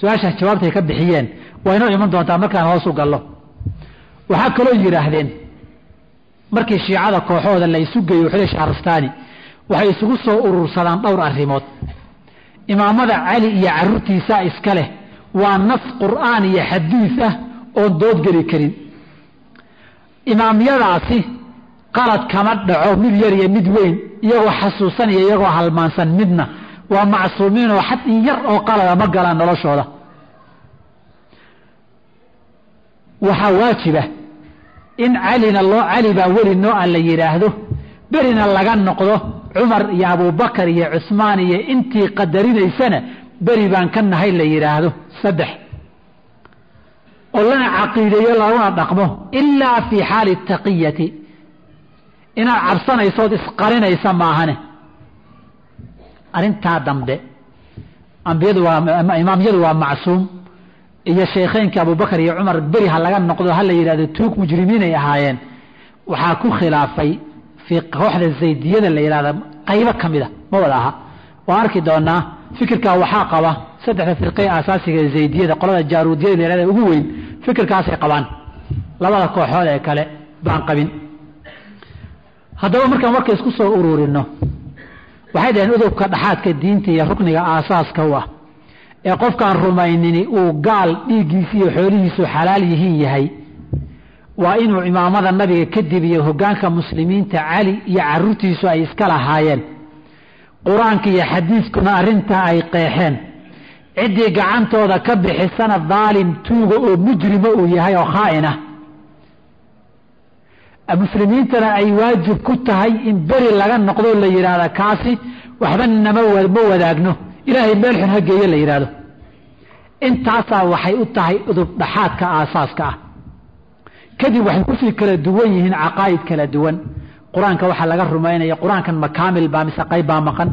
Su'aashaas jawaabtay ka bixiyeen waa inoo iman doontaa markaan hoos gallo. Waxaa kaloo yidhaahdeen markii shiicada kooxooda la isu geeyo xule shahrastani waxay isugu soo urursadaan dhowr arrimood. Imaamada cali iyo carruurtiisaa iska leh waa nas qur'aan iyo xadiis ah oon doodgeli karin. Imaamyadaasi qalad kama dhaco mid yar iyo mid weyn iyagoo xasuusan iyo iyagoo halmaansan midna waa macsuumiin oo xad in yar oo qalada ma galaan noloshooda. Waxaa waajiba in calina loo cali baa weli noo la yidhaahdo berina laga noqdo cumar iyo abubakar iyo cusmaan iyo intii qadarinaysana beri baan ka nahay la yidhaahdo saddex oo lana caqiideeyo laguna dhaqmo ilaa fii xaali taqiyati. Inaad cabsanaysood isqarinaysa maahane. Arrintaa dambe ambiyadu waa imaamyadu waa macsuum iyo sheekheynka abubakar iyo cumar beri ha laga noqdo ha la yidhahdo tuug mujrimiinay ahaayeen waxaa ku khilaafay fii kooxda zaydiyada la yidhahda qaybo ka mida ma wada aha. Waan arki doonaa fikirkaa waxaa qaba saddexda firqe asaasiga zaydiyada qolada jaaruudiyada la yidhahda ugu weyn fikirkaasay qabaan. Labada kooxood ee kale baan qabin. Haddaba markaan warka isku soo ururino waxay dhaheen udubka dhaxaadka diinta iyo rukniga aasaaska u ah. Ee qofkaan rumaynini uu gaal dhiiggiisi iyo xoolihiisu xalaal yihiin yahay waa inuu imaamada nabiga kadib iyo hoggaanka muslimiinta cali iyo carruurtiisu ay iska lahaayeen. Qur'aanka iyo xadiiskuna arrintaa ay qeexeen ciddii gacantooda ka bixisana daalim tuuga oo mujrima uu yahay oo khaa'inah muslimiintana ay waajib ku tahay in beri laga noqdoo la yidhaahda kaasi waxba nama ma wadaagno. Ilaahay meel xun ha geeye la yidhaahdo. Intaasaa waxay u tahay udub dhaxaadka aasaaska ah. Kadib waxay ku sii kala duwan yihiin caqaa'id kala duwan. Qur'aanka waxaa laga rumaynaya qur'aankan ma baa mise qayb baa maqan?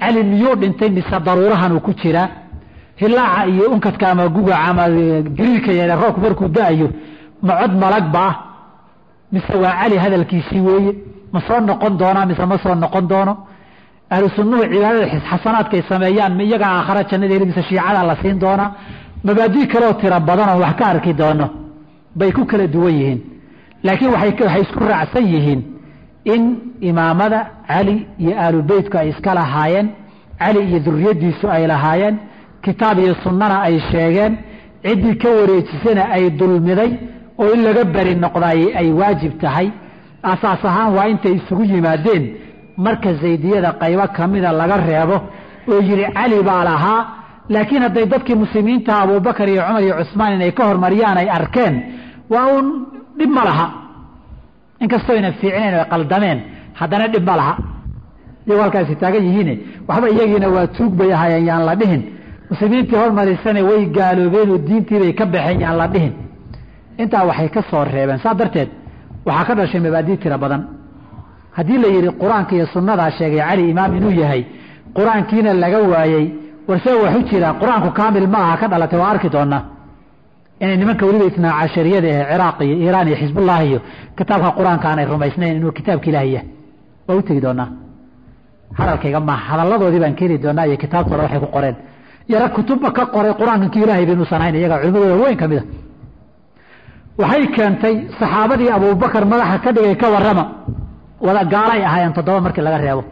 Cali miyuu dhintay mise daruurahanuu ku jiraa hilaaca iyo unkadka ama gugaca ama gariirka yeele roobku markuu da'ayo ma cod malag mise waa cali hadalkiisii weeye? Ma soo noqon doonaa mise ma soo noqon doono? Ahlu sunnuhu cibaadada xasanaadkay sameeyaan ma iyagaa aakhara jannada heli mise la siin doonaa mabaadii kaleoo tiro badanoo wax ka arki doono bay ku kala duwan yihiin. Laakiin waxay isku raacsan yihiin in imaamada cali iyo aalu beytku ay iska lahaayeen cali iyo duriyadiisu ay lahaayeen kitaab iyo sunnana ay sheegeen ciddii ka wareejisana ay dulmiday oo in laga beri noqdaay ay waajib tahay. Asaas ahaan waa intay isugu yimaadeen marka zaydiyada qaybo kamida laga reebo oo yidhi cali baa lahaa. Laakiin hadday dadkii muslimiinta abubakar iyo cumar iyo cusmaan inay ka hormariyaan ay arkeen waa uun dhib ma laha. Inkastoo ayna fiicnayn o qaldameen haddana dhib ma laha. Iyagoo halkaasi taagan yihiine waxba iyagiina waa tuug bay ahaayeen yaan la dhihin muslimiintii hormarisane way gaaloobeen oo diintiibay ka baxeen yaan la dhihin. Intaa waxay ka soo reebeen. Saa darteed waxaa ka dhashay mabaadii tiro badan. Haddii la yidhi qur'aanka iyo sunnadaa sheegay cali imaam inuu yahay qur'aankiina laga waayey warse waxu jira qur'aanku kaamil ma aha ka dhalatay waa arki doonaa inay nimanka weliba isnaa cashariyada ee ciraaq iyo iiraan iyo xisbullah iyo kitaabka qur'aanka aanay rumaysnayn inuu kitaabka ilaahi yahay. Waa u tegi doonaa hadalkayga ma hadalladoodii baan keeni doonaa iyo kitaabtooda waxay ku qoreen yara kutubba ka qoray qur'aankankii ilaahay baynuusan hayn iyaga culimadooda weyn ka mid a waxay keentay saxaabadii abubakar madaxa ka dhigay ka warrama. Wada gaalay ahaayeen toddoba markii laga reebo.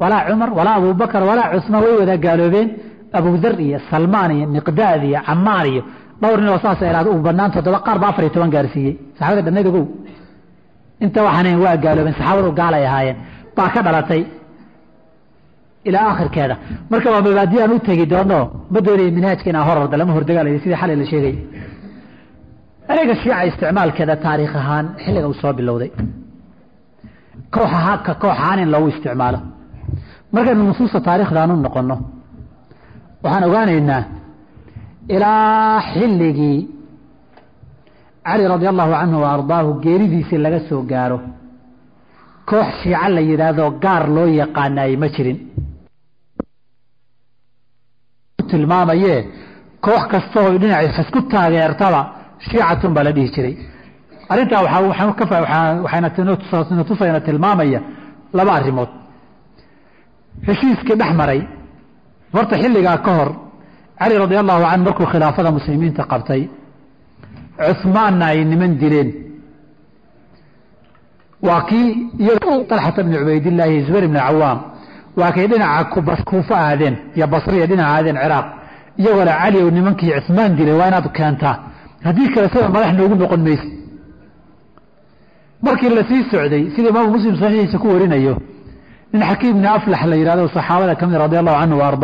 Walaa cumar walaa abubakar walaa cusmaan way wada gaaloobeen. Abudar iyo salmaan iyo miqdaad iyo camaar iyo dhowr nin oo saas ilaad u banaan toddoba qaar ba afar iyo toban gaarsiiyey. Saxaabada dhannayd ogow. Inta waxaanayn waa gaaloobeen saxaabadu gaalay ahaayeen. Baa ka dhalatay ilaa akhirkeeda marka waa mabaadi aan u tegi doono ma doonaya minhaajka inaa hororda lama hordagaalayo sidii xalay la sheegay. Ereyga shiica isticmaalkeeda taariikh ahaan xilliga uu soo bilowday. Koox ahaa ka koox ahaan in loogu isticmaalo. Markaynu nusuusta taariikhdaanu noqono waxaan ogaanaynaa ilaa xilligii cali radi allahu canhu wa ardaahu geeridiisii laga soo gaaro koox shiico la yidhaahdo gaar loo yaqaanaayey ma jirin tilmaamayee koox kasta oo dhinaciisa isku taageertaba shiicatun baa la dhihi jiray. Arrintaa waxayna tusayna tilmaamaya laba arrimood. Heshiiskii dhex maray horta xilligaa ka hor cali radi allahu canhu markuu khilaafada muslimiinta qabtay cuhmaanna ay niman dileen. Waa kii talxata bni cubaydillaahi zubayr bni cawaam waa kay dhinaca kuufa aadeen iyo basriya dhinaca aadeen ciraaq. Iyagoo le cali ou nimankii cismaan dilay waa inaad keentaa. Haddii kale sida madax noogu noqon mayse markii la sii socday sida imaamu muslim saxiixiisa ku warinayo nin xakiim bni aflax la yidhahdo saxaabada ka mid radi allahu canhu wa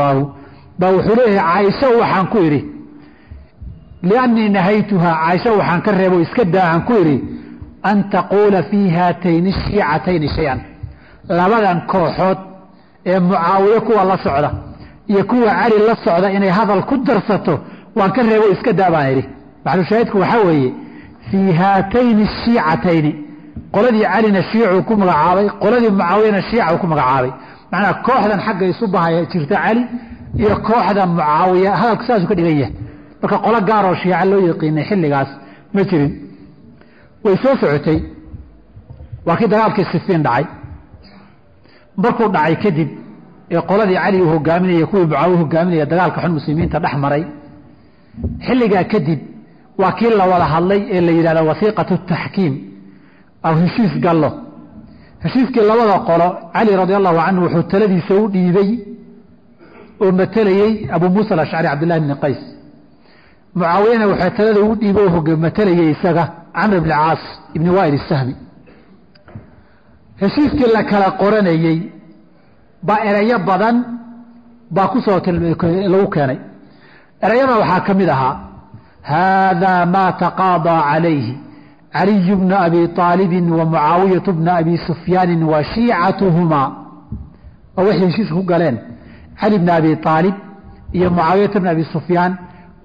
baa wuxuu leeyahay caaisho waxaan ku idhi liannii nahaytuhaa caaisho waxaan ka reebo iska daa aan ku idhi an taquula fii haatayni shiicatayni shay-an. Labadan kooxood ee mucaawiye kuwa la socda iyo kuwa cali la socda inay hadal ku darsato waan ka reebo iska daa baan idhi maxalushaahidku waxaa weeye fii haatayni shiicatayni qoladii calina shiicuu ku magacaabay qoladii mucaawiyana shiicau ku magacaabay. Macnaa kooxdan xagga isu bahaya jirta cali iyo kooxda mucaawiya hadalku saasuu ka dhigan yahay. Marka qolo gaaroo shiica loo yaqiinay xilligaas ma jirin. Way soo socotay. Waa kii dagaalkii sifiin dhacay markuu dhacay kadib ee qoladii cali uu hogaaminaya kuwii mucaawiya hogaaminaya dagaalka xun muslimiinta dhex maray. Xilligaa kadib waa kii la wada hadlay ee la yidhahda wasiiqatu taxkiim aw heshiis gallo. Heshiiskii labada qolo cali radi allahu canhu wuxuu taladiisa u dhiibay oo matelayey abu muusa alashcari cabdillahi bni qays. Mucaawiyana waxaa talada ugu dhiibay oo matelayey isaga camr bni caas ibni waa'il isahmi heshiiskii la kala qoranayey baa erayo badan baa ku soo lagu keenay. Erayada waxaa ka mid ahaa haadaa maa taqaadaa calayhi. Caliy bna abi aalibin wa mucaawiyatu bna abi sufyaanin wa shiicatuhumaa oo waxay heshiiska ku galeen. Cali bna abi aalib iyo mucaawiyata bna abi sufyaan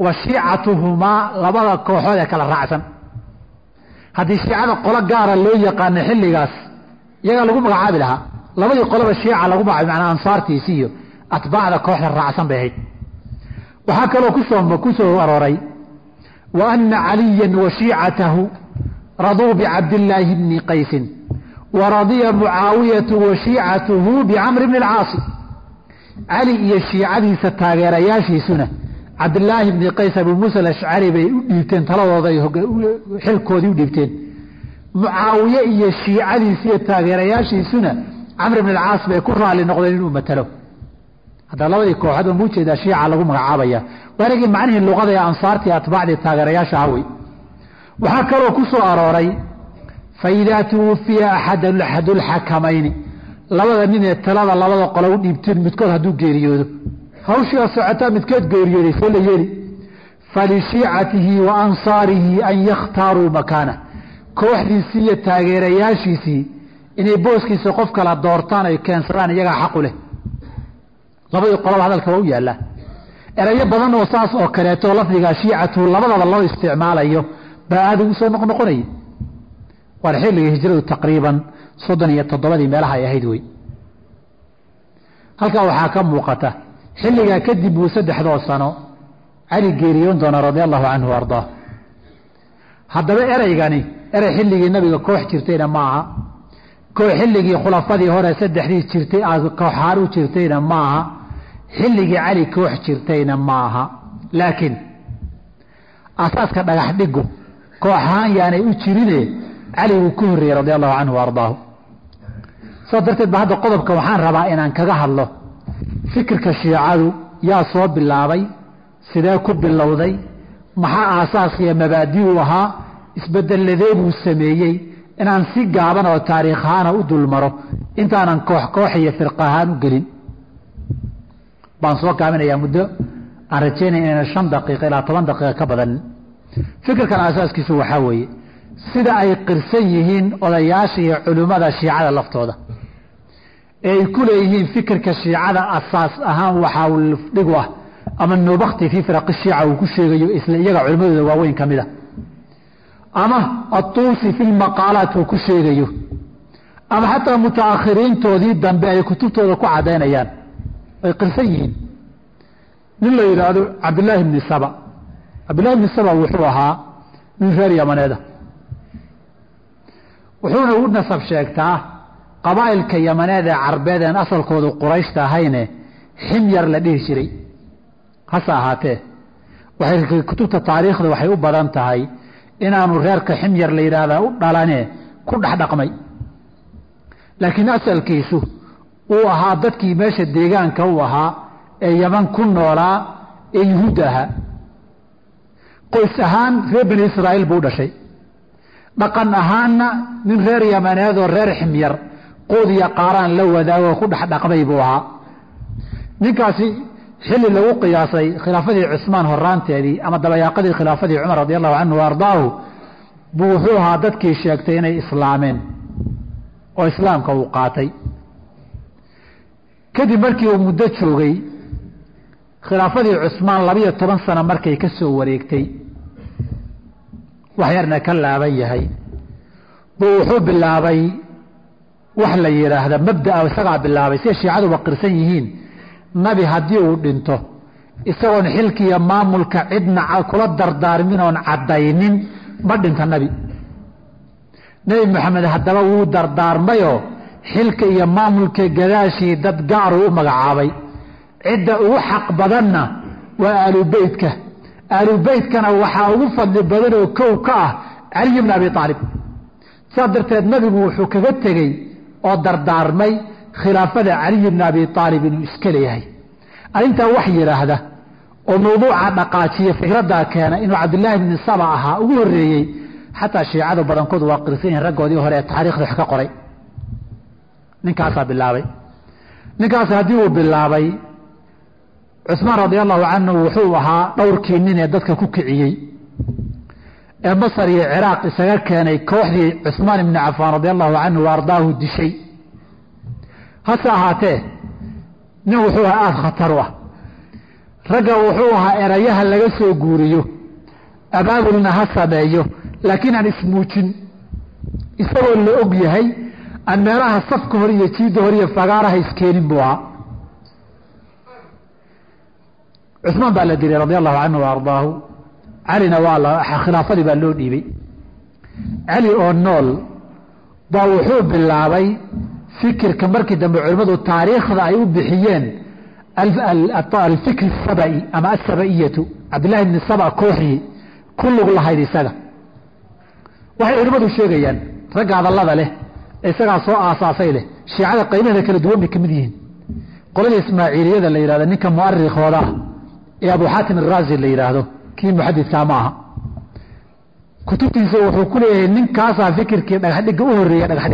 wa shiicatuhumaa labada kooxood ee kala raacsan. Haddii shiicada qolo gaara loo yaqaana xilligaas iyagaa lagu magacaabi lahaa. Labadii qoloba shiica lagu magacaabay manaa ansaartiisi iyo atbaacda kooxda raacsan bay ahayd. Waxaa kaloo ku soo ku soo arooray wa ana caliya wa shiicatahu raduu bicabdillaahi bni qaysin wa radiya mucaawiyatu wa shiicatuhu bicamri bni alcaasi. Cali iyo shiicadiisa taageerayaashiisuna cabdilaahi bni qays abu muusa alashcari bay u dhiibteen taladooda xilkoodii u dhiibteen mucaawiye iyo shiicadiisa iyo taageerayaashiisuna camr bn alcaas bay ku raali noqdeen inuu matalo. Hadda labadii kooxood baan u jeedaa shiica lagu magacaabaya. Waanagii macnihii luqada ee ansaartii atbaacdii taageerayaasha ahwey waxaa kaloo ku arooray faidaa tuwufiya axadulxakamayni labada nin ee talada labada qolo u dhiibteen midkood hadduu geeriyoodo. Hawshiga socotaa midkood geeriyooday see la yeeli. Falishiicatihi wa ansaarihi an yakhtaaruu makaana kooxdiisii iyo taageerayaashiisii inay booskiisa qof kala doortaan ay keensadaan iyagaa xaqu leh. Labadii qolaba hadalka waa u yaallaa. Erayo badan oo saas oo kaleeto lafdiga shiicatu labadaba loo isticmaalayo baa aada ugu soo noqnoqonaya waana xilligii hijradu taqriiban soddon iyo toddobadii meelaha ay ahayd wey halkaa waxaa ka muuqata xilligaa kadib buu saddexdoo sano cali geeriyoon doona radia allahu canhu ardaa haddaba ereygani erey xilligii nabiga koox jirtayna ma aha koox xilligii khulafadii hore saddexdii jirtay kooxaan u jirtayna ma aha xilligii cali koox jirtayna ma aha laakiin asaaska dhagax dhigu kooxahaan yaanay u jirine cali wuu ku horreeyey radia allahu canhu wa ardaahu. Darteed ba hadda qodobka waxaan rabaa inaan kaga hadlo. Fikirka shiicadu yaa soo bilaabay sidee ku bilowday? Maxaa aasaas iyo mabaadi u ahaa isbedeladee buu sameeyey inaan si gaaban oo taariikh ahaana u dulmaro intaanan koox koox iyo firqa ahaan u gelin. Baan soo gaabinayaa muddo aan rajaynaya inayna shan daqiiqa ilaa toban daqiiqa ka badan. Fikirkan aasaaskiisu waxaa weeye sida ay qirsan yihiin odayaasha iyo culimmada shiicada laftooda. Ee ay ku leeyihiin fikirka shiicada asaas ahaan waxaa dhigu ah ama nubakti fii firaqi shiica uu ku sheegayo isla iyaga culimmadooda waaweyn ka mid a ama atuusi fi lmaqaalaat uu ku sheegayo. Ama xataa mutaakhiriintoodii dambe ay kutubtooda ku cadaynayaan ay qirsan yihiin. Nin la yidhaahdo cabdillaahi bni saba. Cabdillahi bni saba wuxuu ahaa nin reer yamaneeda. Wuxuuna u nasab sheegtaa qabaa'ilka yamaneed ee carbeed een asalkoodu qurayshta ahayne ximyar la dhihi jiray. Hase ahaatee waxay kutubta taariikhda waxay u badan tahay inaanu reerka ximyar la yidhaahdaa u dhalane ku dhex dhaqmay. Laakiin asalkiisu uu ahaa dadkii meesha deegaanka u ahaa ee yaman ku noolaa ee yuhuud ahaa. Qoys ahaan reer bani israa'iil buu dhashay. Dhaqan ahaanna nin reer yamaneed oo reer ximyar qood iyo qaaraan la wadaagoo ku dhex dhaqmay buu ahaa. Ninkaasi xilli lagu qiyaasay khilaafadii cusmaan horaanteedii ama dabayaaqadii khilaafadii cumar radi allahu canhu wa ardaahu buu wuxuu ahaa dadkii sheegtay inay islaameen oo islaamka uu qaatay. Kadib markii uu muddo joogay khilaafadii cusmaan labiyo toban sano markay ka soo wareegtay wax yarna ka laaban yahay. Buu wuxuu bilaabay wax la yidhaahda mabdaa isagaa bilaabay siday shiicaduba qirsan yihiin nabi haddii uu dhinto isagoon xilkiiyo maamulka cidna kula dardaarmin oon caddaynin ma dhinta nebi nebi maxamed haddaba wuu dardaarmayoo xilka iyo maamulka gadaashii dad gaaruu u magacaabay. Cidda ugu xaq badanna waa aalubeytka aalubeytkana waxaa ugu fadli badan oo kow ka ah caliy bni abi aalib saas darteed nabigu wuxuu kaga tegey oo dardaarmay khilaafada caliy bni abi aalib inuu iska leeyahay. Arrintaa wax yidhaahda oo mawduuca dhaqaajiya fikraddaa keena inuu cabdillaahi bni saba ahaa ugu horreeyey xataa shiicadu badankood waa qirsan yihiin raggoodii hore ee taariikhda wax ka qoray. Ninkaasaa bilaabay. Ninkaas haddii uu bilaabay cusmaan radia allahu canhu wuxuu ahaa dhowrkii nin ee dadka ku kiciyey. Ee masar iyo ciraaq isaga keenay kooxdii cusmaan ibni cafaan radia allahu canhu wa ardaahu dishay hase ahaatee nin wuxuu ahaa aada khatar u ah. Ragga wuxuu ahaa erayaha laga soo guuriyo. Abaabulna ha sameeyo laakiin aan ismuujin. Isagoo la og yahay aan meelaha safka hor iyo jiidda hor iyo fagaaraha iskeenin buu ahaa. Cusmaan baa la dilay radia allahu canhu wa ardaahu. Calina waa khilaafadii baa loo dhiibay. Cali oo nool baa wuxuu bilaabay fikirka markii dambe culimmadu taariikhda ay u bixiyeen alfikr sabai ama asaba'iyatu cabdillahi bni saba kooxii ku lug lahayd isaga. Waxay culimmadu sheegayaan ragga hadallada leh isagaa soo aasaasay leh shiicada qaybaheeda kala duwan bay ka mid yihiin. Qolada ismaaciiliyada la yidhahdo ninka mu'arikooda ah ee abu xaatim araazi la yidhaahdo kii muxadidkaa ma aha. Kutubtiisa wuxuu ku leeyahay ninkaasaa fikirkii dhagaxdhigga u horreeya dhagax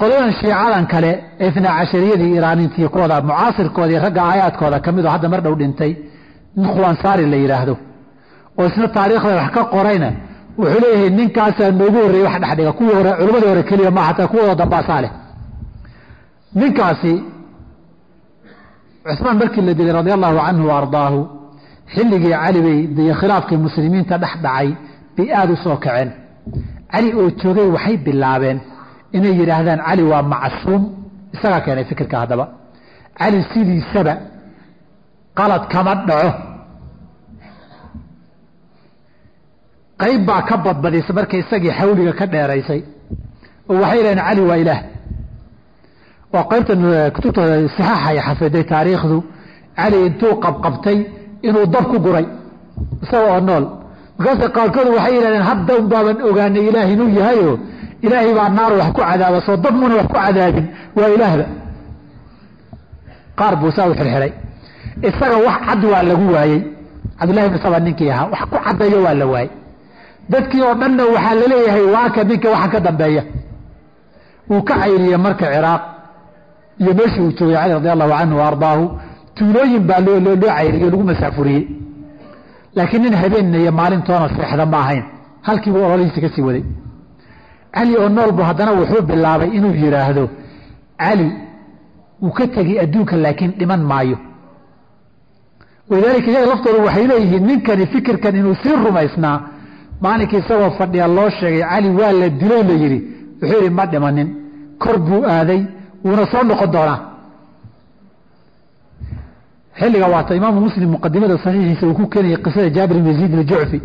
qoladan shiicadan kale ee itnaa cashariyadii iraaniintii kuwada mucaasirkoodii ragga aayaadkooda ka mid oo hadda mar dhow dhintay nin khuwansaari la yidhaahdo oo isna taariikhda wax ka qorayna wuxuu leeyahay ninkaasaa noogu horreeyey wax dhexdhiga kuwii hore culimmadii hore keliya ma hataa kuwooda dambaasaa leh ninkaasi cusmaan markii la dilay radia allahu canhu wa ardaahu xilligii cali bay iyo khilaafkii muslimiinta dhex dhacay bay aada u soo kaceen. Cali oo joogay waxay bilaabeen inay yidhaahdaan cali waa macsuum isagaa keenay fikirka haddaba. cali sidiisaba qalad kama dhaco. qayb baa ka badbadisa markay isagii xawliga ka dheeraysay. oo waxay yidhahdeen cali waa ilaah. waa qaybtan kutubtooda saxaaxa ay xafiday taariikhdu cali intuu qabqabtay inuu dab ku guray. isaga oo nool. markaase qaarkood waxay yidhahdeen hadda un baaban ogaanay ilaah inuu yahayo ilaahay baa naar wax ku cadaaba soo dab muna wax ku cadaabin. Waa ilaahba qaar buu saa u xirxiray. Isaga wax cad waa lagu waayey. Cabdullahi ibn saba ninkii ahaa wax ku caddayo waa la waayey. Dadkii oo dhanna waxaa la leeyahay waaka ninka waxa ka dambeeya. Wuu ka cayriyey marka ciraaq iyo meeshii uu joogay cali radi allahu canhu wa ardaahu tuulooyin baa loo loo cayriyey lagu masaafuriyey. Laakiin nin habeenna iyo maalintoona seexda ma ahayn. Halkii buu ololihiisa ka sii waday cali oo nool bu haddana wuxuu bilaabay inuu yidhaahdo cali wuu ka tegey adduunka laakiin dhiman maayo. Walidaalika iyaga laftooda waxay leeyihiin ninkani fikirkan inuu sii rumaysnaa maalinkii isagoo fadhiya loo sheegay cali waa la dilay la yidhi. Wuxuu yidhi ma dhimanin kor buu aaday wuuna soo noqon doonaa. Xilliga waata imaamu muslim muqadimada saxiixiisa uu ku keenayay qisada jaabir ibn yaziid aljucfi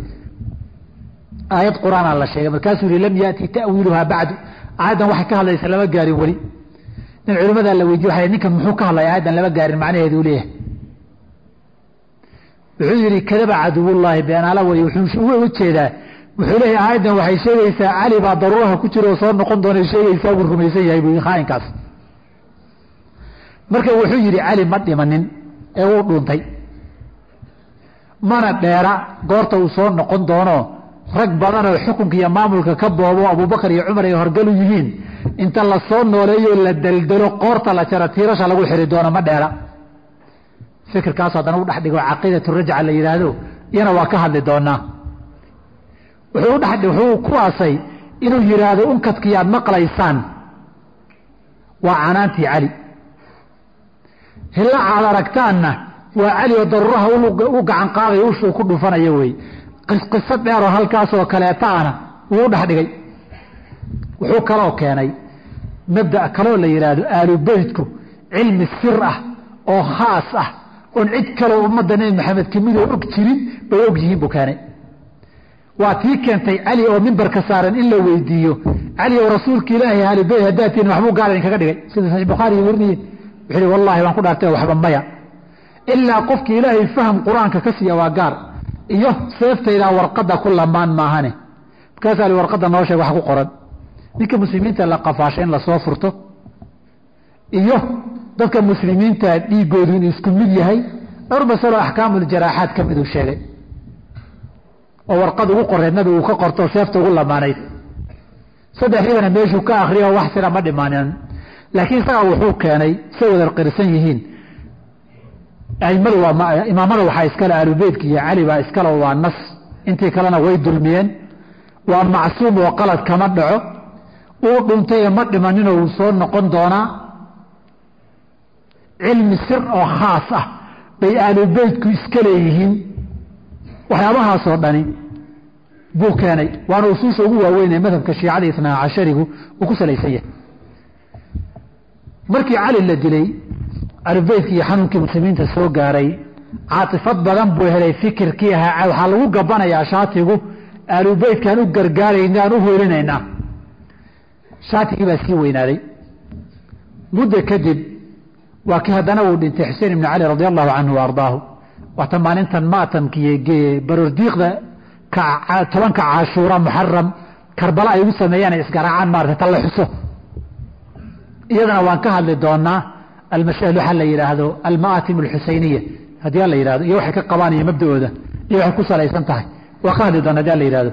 aayad qur'aanaa la sheegay. Markaasuu yihi lam yaati ta'wiiluhaa bacdu. Aayaddan waxay ka hadlaysa lama gaarin weli. Nin culimadaa la weydiye waxa ninkan muxuu ka hadlaya aayaddan lama gaarin macnaheedu leeyahay. Wuxuu yidhi kadaba caduwullaahi beenaala wey wuxuu uga jeedaa wuxuu leeyahy aayaddan waxay sheegaysaa cali baa daruuraha ku jira oo soo noqon doonay sheegaysaa buu rumaysan yahay buu khaainkaas. Marka wuxuu yidhi cali ma dhimanin ee wuu dhuuntay. Mana dheera goorta uu soo noqon doono rag badanoo xukunka iyo maamulka ka boobo abubakar iyo cumar ay horgalu yihiin. Inta la soo nooleeyo la deldelo qoorta la jaro tiirasha lagu xiri doono ma dheera. Fikirkaas haddana u dhex dhigo caqiidatu rajca la yidhaahdo iyana waa ka hadli doonaa wuxuu dhe wuxuu ku asay inuu yidhaahdo unkadkii aad maqlaysaan. Waa canaantii cali. Hilla aad aragtaanna waa cali oo daruuraha u gacan qaadayo ushuu ku dhufanayo wey qisqiso dheeroo halkaasoo kaleeta ana wuu u dhex dhigay. Wuxuu kaloo keenay mabda' kaloo la yidhaahdo aalubeytku cilmi sir ah oo khaas ah oon cid kaloo ummadda nebi maxamed kamidoo og jirin bay og yihiin buu keenay. Waa tii keentay cali oo mimbarka saaran in la weydiiyo cali oo rasuulka ilaahi aalubeyt haddaad tihin waxbuu gaala idinkaga dhigay. Sida saxiix bukhaari warinaye wuxuu hi wallahi waan ku dhaartay waxba maya. Ilaa qofki ilaahay faham qur'aanka ka siiya waa gaar iyo seeftaydaa warqadda ku lamaan maahane. Markaasaa li warqadda noo sheeg wax ku qoran. Ninka muslimiinta la qafaashay in la soo furto. Iyo dadka muslimiinta dhiigoodu inuu isku mid yahay dhowr masalo axkaamuljaraaxaad ka miduu sheegay. Oo warqad ugu qoreed nabigu ka qorto seefta ugu lamaanayd saddexdiibana meeshuu ka akriyo wax sira ma dhimaanin laakiin isagaa wuxuu keenay say wada qirsan yihiin imaamada waxaa iskale aalubeytka iyo cali baa iskale waa nas. Intii kalena way dulmiyeen. Waa macsuum oo qalad kama dhaco. Uu dhuntay ma dhimaninoo wuu soo noqon doonaa. Cilmi sir oo khaas ah bay aalubeytku iska leeyihiin. Waxyaabahaasoo dhani buu keenay. Waana usuusha ugu waaweyn ee madhabka shiicada itnaa casharigu uu ku salaysan yahay markii cali la dilay alubeytkii iyo xanuunkii muslimiinta soo gaaray caatifad badan buu helay fikirkii ahaa waxaa lagu gabanayaa shaatigu aalubeytkaan u gargaarayna u hoolinaynaa shaatigii baa sii weynaaday. Muddo kadib waa kii haddana uu dhintay xuseen ibni cali radi allahu canhu wa waata maalintan maatankiiyo barordiiqda tobanka cashuura muxaram karbala ay ugu sameeyaan ay isgaraacaan maarata ta xuso iyadana waan ka hadli doonaa almashaahil waxaa la yidhaahdo almaatim alxuseyniya haddii a la yidhahdo iyo waxay ka qabaan iyo mabda-ooda iyo waxay ku salaysan tahay. Waa ka hadli doona haddii a la yidhahdo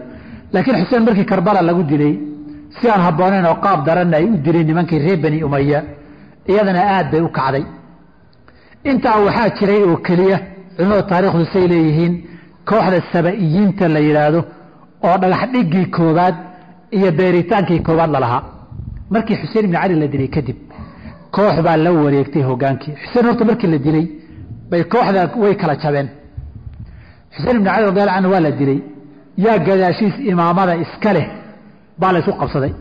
laakiin xuseen markii karbala lagu dilay si aan habbooneyn oo qaab daranna ay u dileen nimankii reer bani umaya iyadana aad bay u kacday. Intaa waxaa jiray oo keliya culimada taarikhdu say leeyihiin kooxda saba'iyiinta la yidhaahdo oo dhagax dhigii iyo beeritaankii koobaad lalahaa markii xuseen ibni cali la dilay kadib koox baa la wareegtay hogaankii xuseen horta markii la dilay bay kooxda way kala jabeen. Xuseen ibni cali radiallahu canhu waa la dilay. Yaa gadaashiis imaamada iska leh baa la isku qabsaday.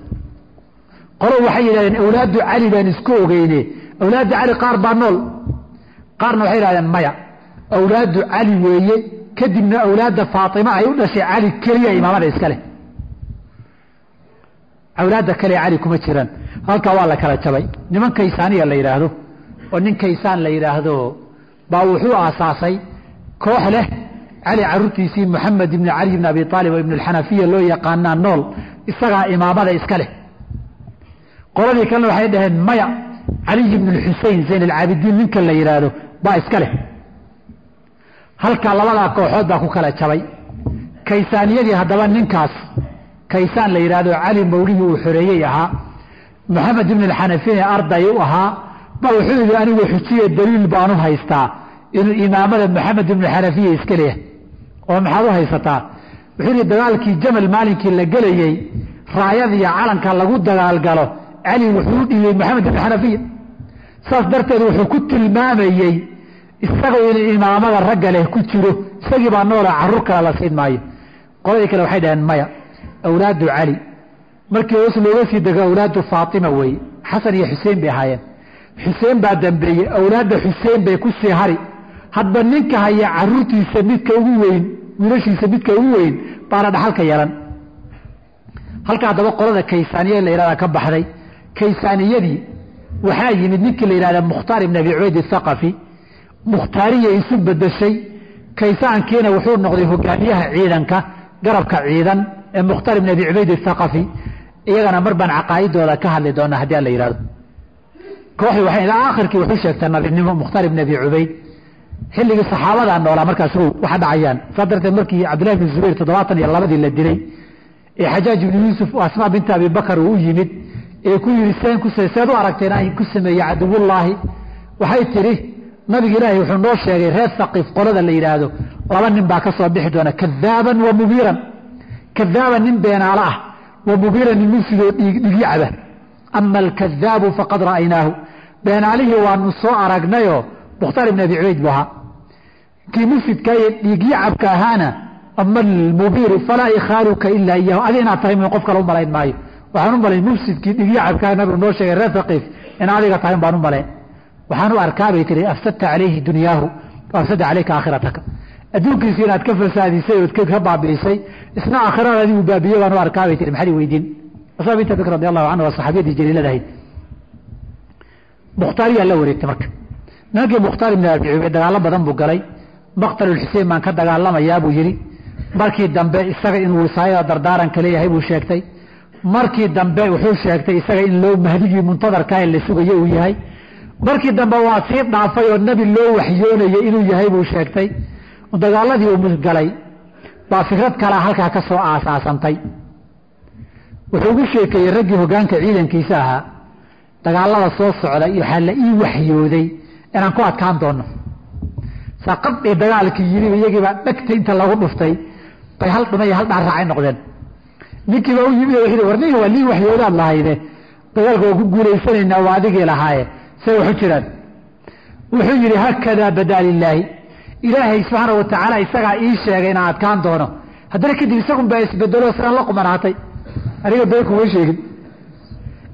Qolo waxay yidhahdeen awlaaddu cali baan isku ogeyne awlaadda cali qaar baa nool. Qaarna waxay yidhahdeen maya awlaaddu cali weeye. Kadibna awlaadda faatima ay u dhashay cali keliya imaamada iska leh awlaadda kale cali kuma jiraan. Halkaa waa la kala jabay. Niman kaysaaniya la yidhaahdo oo nin kaysaan la yidhaahdo baa wuxuu aasaasay koox leh cali caruurtiisii moxamed ibni cali ibni abi aalib oo ibn alxanafiya loo yaqaanaa nool isagaa imaamada iska leh. Qoladii kalena waxay dhaheen maya caliy ibn xusein zayn alcaabidiin ninka la yidhaahdo baa iska leh. Halkaa labadaa kooxood baa ku kala jabay. Kaysaaniyadii haddaba ninkaas kaysaan la yidhaahdo cali mawlihii uu xoreeyey ahaa. Moxamed ibn alxanafine arday u ahaa ba wuxuu yidhi anigu xujiye daliil baanu haystaa. Inuu imaamada moxamed ibnu xanafiya iska leeyahay. Oo maxaad u haysataa? Wuxuu yidhi dagaalkii jamal maalinkii la gelayey raayada iyo calanka lagu dagaalgalo cali wuxuu u dhiibay moxamed ibn xanafiya saas darteed wuxuu ku tilmaamayey isagoo inuu imaamada ragga leh ku jiro isagii baa noola carruur kale la siin maayo. Qoladii kale waxay dhaheen maya awlaadu cali markii hoos looga sii dego awlaadu faatima weeye xasan iyo xuseen bay ahaayeen xuseen baa dambeeyey awlaadda xuseen bay ku sii hari hadba ninka haya caruurtiisa midka ugu weyn wiilashiisa midka ugu weyn baana dhaxalka yeelan halka haddaba qolada kaysaaniya la yidhahda ka baxday kaysaaniyadii waxaa yimid ninkii la yidhahda mukhtaar ibn abi cubayd athaqafi mukhtaariya isu bedeshay kaysaankiina wuxuu noqday hogaamiyaha ciidanka garabka ciidan ee mukhtar ibn abi cubayd athaqafi iyagana mar baan caqaa'idooda ka hadli doonaa haddii alla yihahdo kooxdii waxay aakhirkii wuxuu sheegtay nabinimo mukhtar ibn abi cubayd xilligii saxaabadaa noolaa markaas row waxa dhacayaan. Saa darteed markii cabdillahi bn zubayr toddobaatan iyo labadii la dilay ee xajaaj ibnu yuusuf asmaa binta abi bakar uu u yimid ee ku yidhi seen ku seed u aragteen ay ku sameeyey caduwullaahi. Waxay tidhi nabiga ilaahay wuxuu noo sheegay reer saqiif qolada la yidhaahdo laba nin baa ka soo bixi doona kadaaban wa mubiiran kadaaban nin beenaalo ah wa mubiiran nin mufsidoo dhigyacba ama alkadaabu faqad ra'aynaahu beenaalihii waanu soo aragnayoo mukhtaar ibn abi cubayd buu ahaa kii mufsidkaayo dhiigyacabka ahaana ama almubiiru falaa ikhaaluka ilaa iyahu adi inaad tahay qof kale u maayo waxaan u mufsidkii dhiigyacabkaa nabigu noo sheegay reer saqiif in adiga tahay baan u waxaan u arkaa bay tihi afsadta calayhi dunyaahu afsada calayka aakhirataka adduunkiisi inaad ka fasaadisay ood ka baabi'isay isna aakhirada adigu baabiye baan u arkaa bay tihi maxaad weydiin? Asmaa binta bikr radi allahu canha waa saxaabiyadii jaliilada ahayd mukhtaariyaa la wareegtay marka. Nimankii mukhtaar ibn abi dagaalo badan buu galay maqtalulxusein baan ka dagaalamayaa buu yidhi markii dambe isaga inuu wisaayada dardaaranka leeyahay buu sheegtay. Markii dambe wuxuu sheegtay isaga in loo mahdigii muntadarka la sugayo uu yahay. Markii dambe waa sii dhaafay oo nebi loo waxyoonayay inuu yahay buu sheegtay dagaaladii uu galay baa fikrad kalea halkaa ka soo aasaasantay. Wuxuu ugu sheekeeyey raggii hoggaanka ciidankiisa ahaa dagaalada soo socda iyo waxaa la ii waxyooday inaan ku adkaan doono saa qabdhii dagaalkii yimi iyagiibaa dhegta inta lagu dhuftay bay hal dhuma iyo hal dhaarraacay noqdeen. Ninkiiba u yimi wuxuu war ninka waa lii waxyoodaad lahayde dagaalka waa ku guulaysanaynaa waa adigii lahaaye. Say waxu jiraan. Wuxuu yidhi haakadaa badaa ilaahay subxaana wa tacaala isagaa ii sheegay inaan adkaan doono. Haddana kadib isagun baa isbedelo sidaan la qumanaatay. Aniga been kuma sheegin.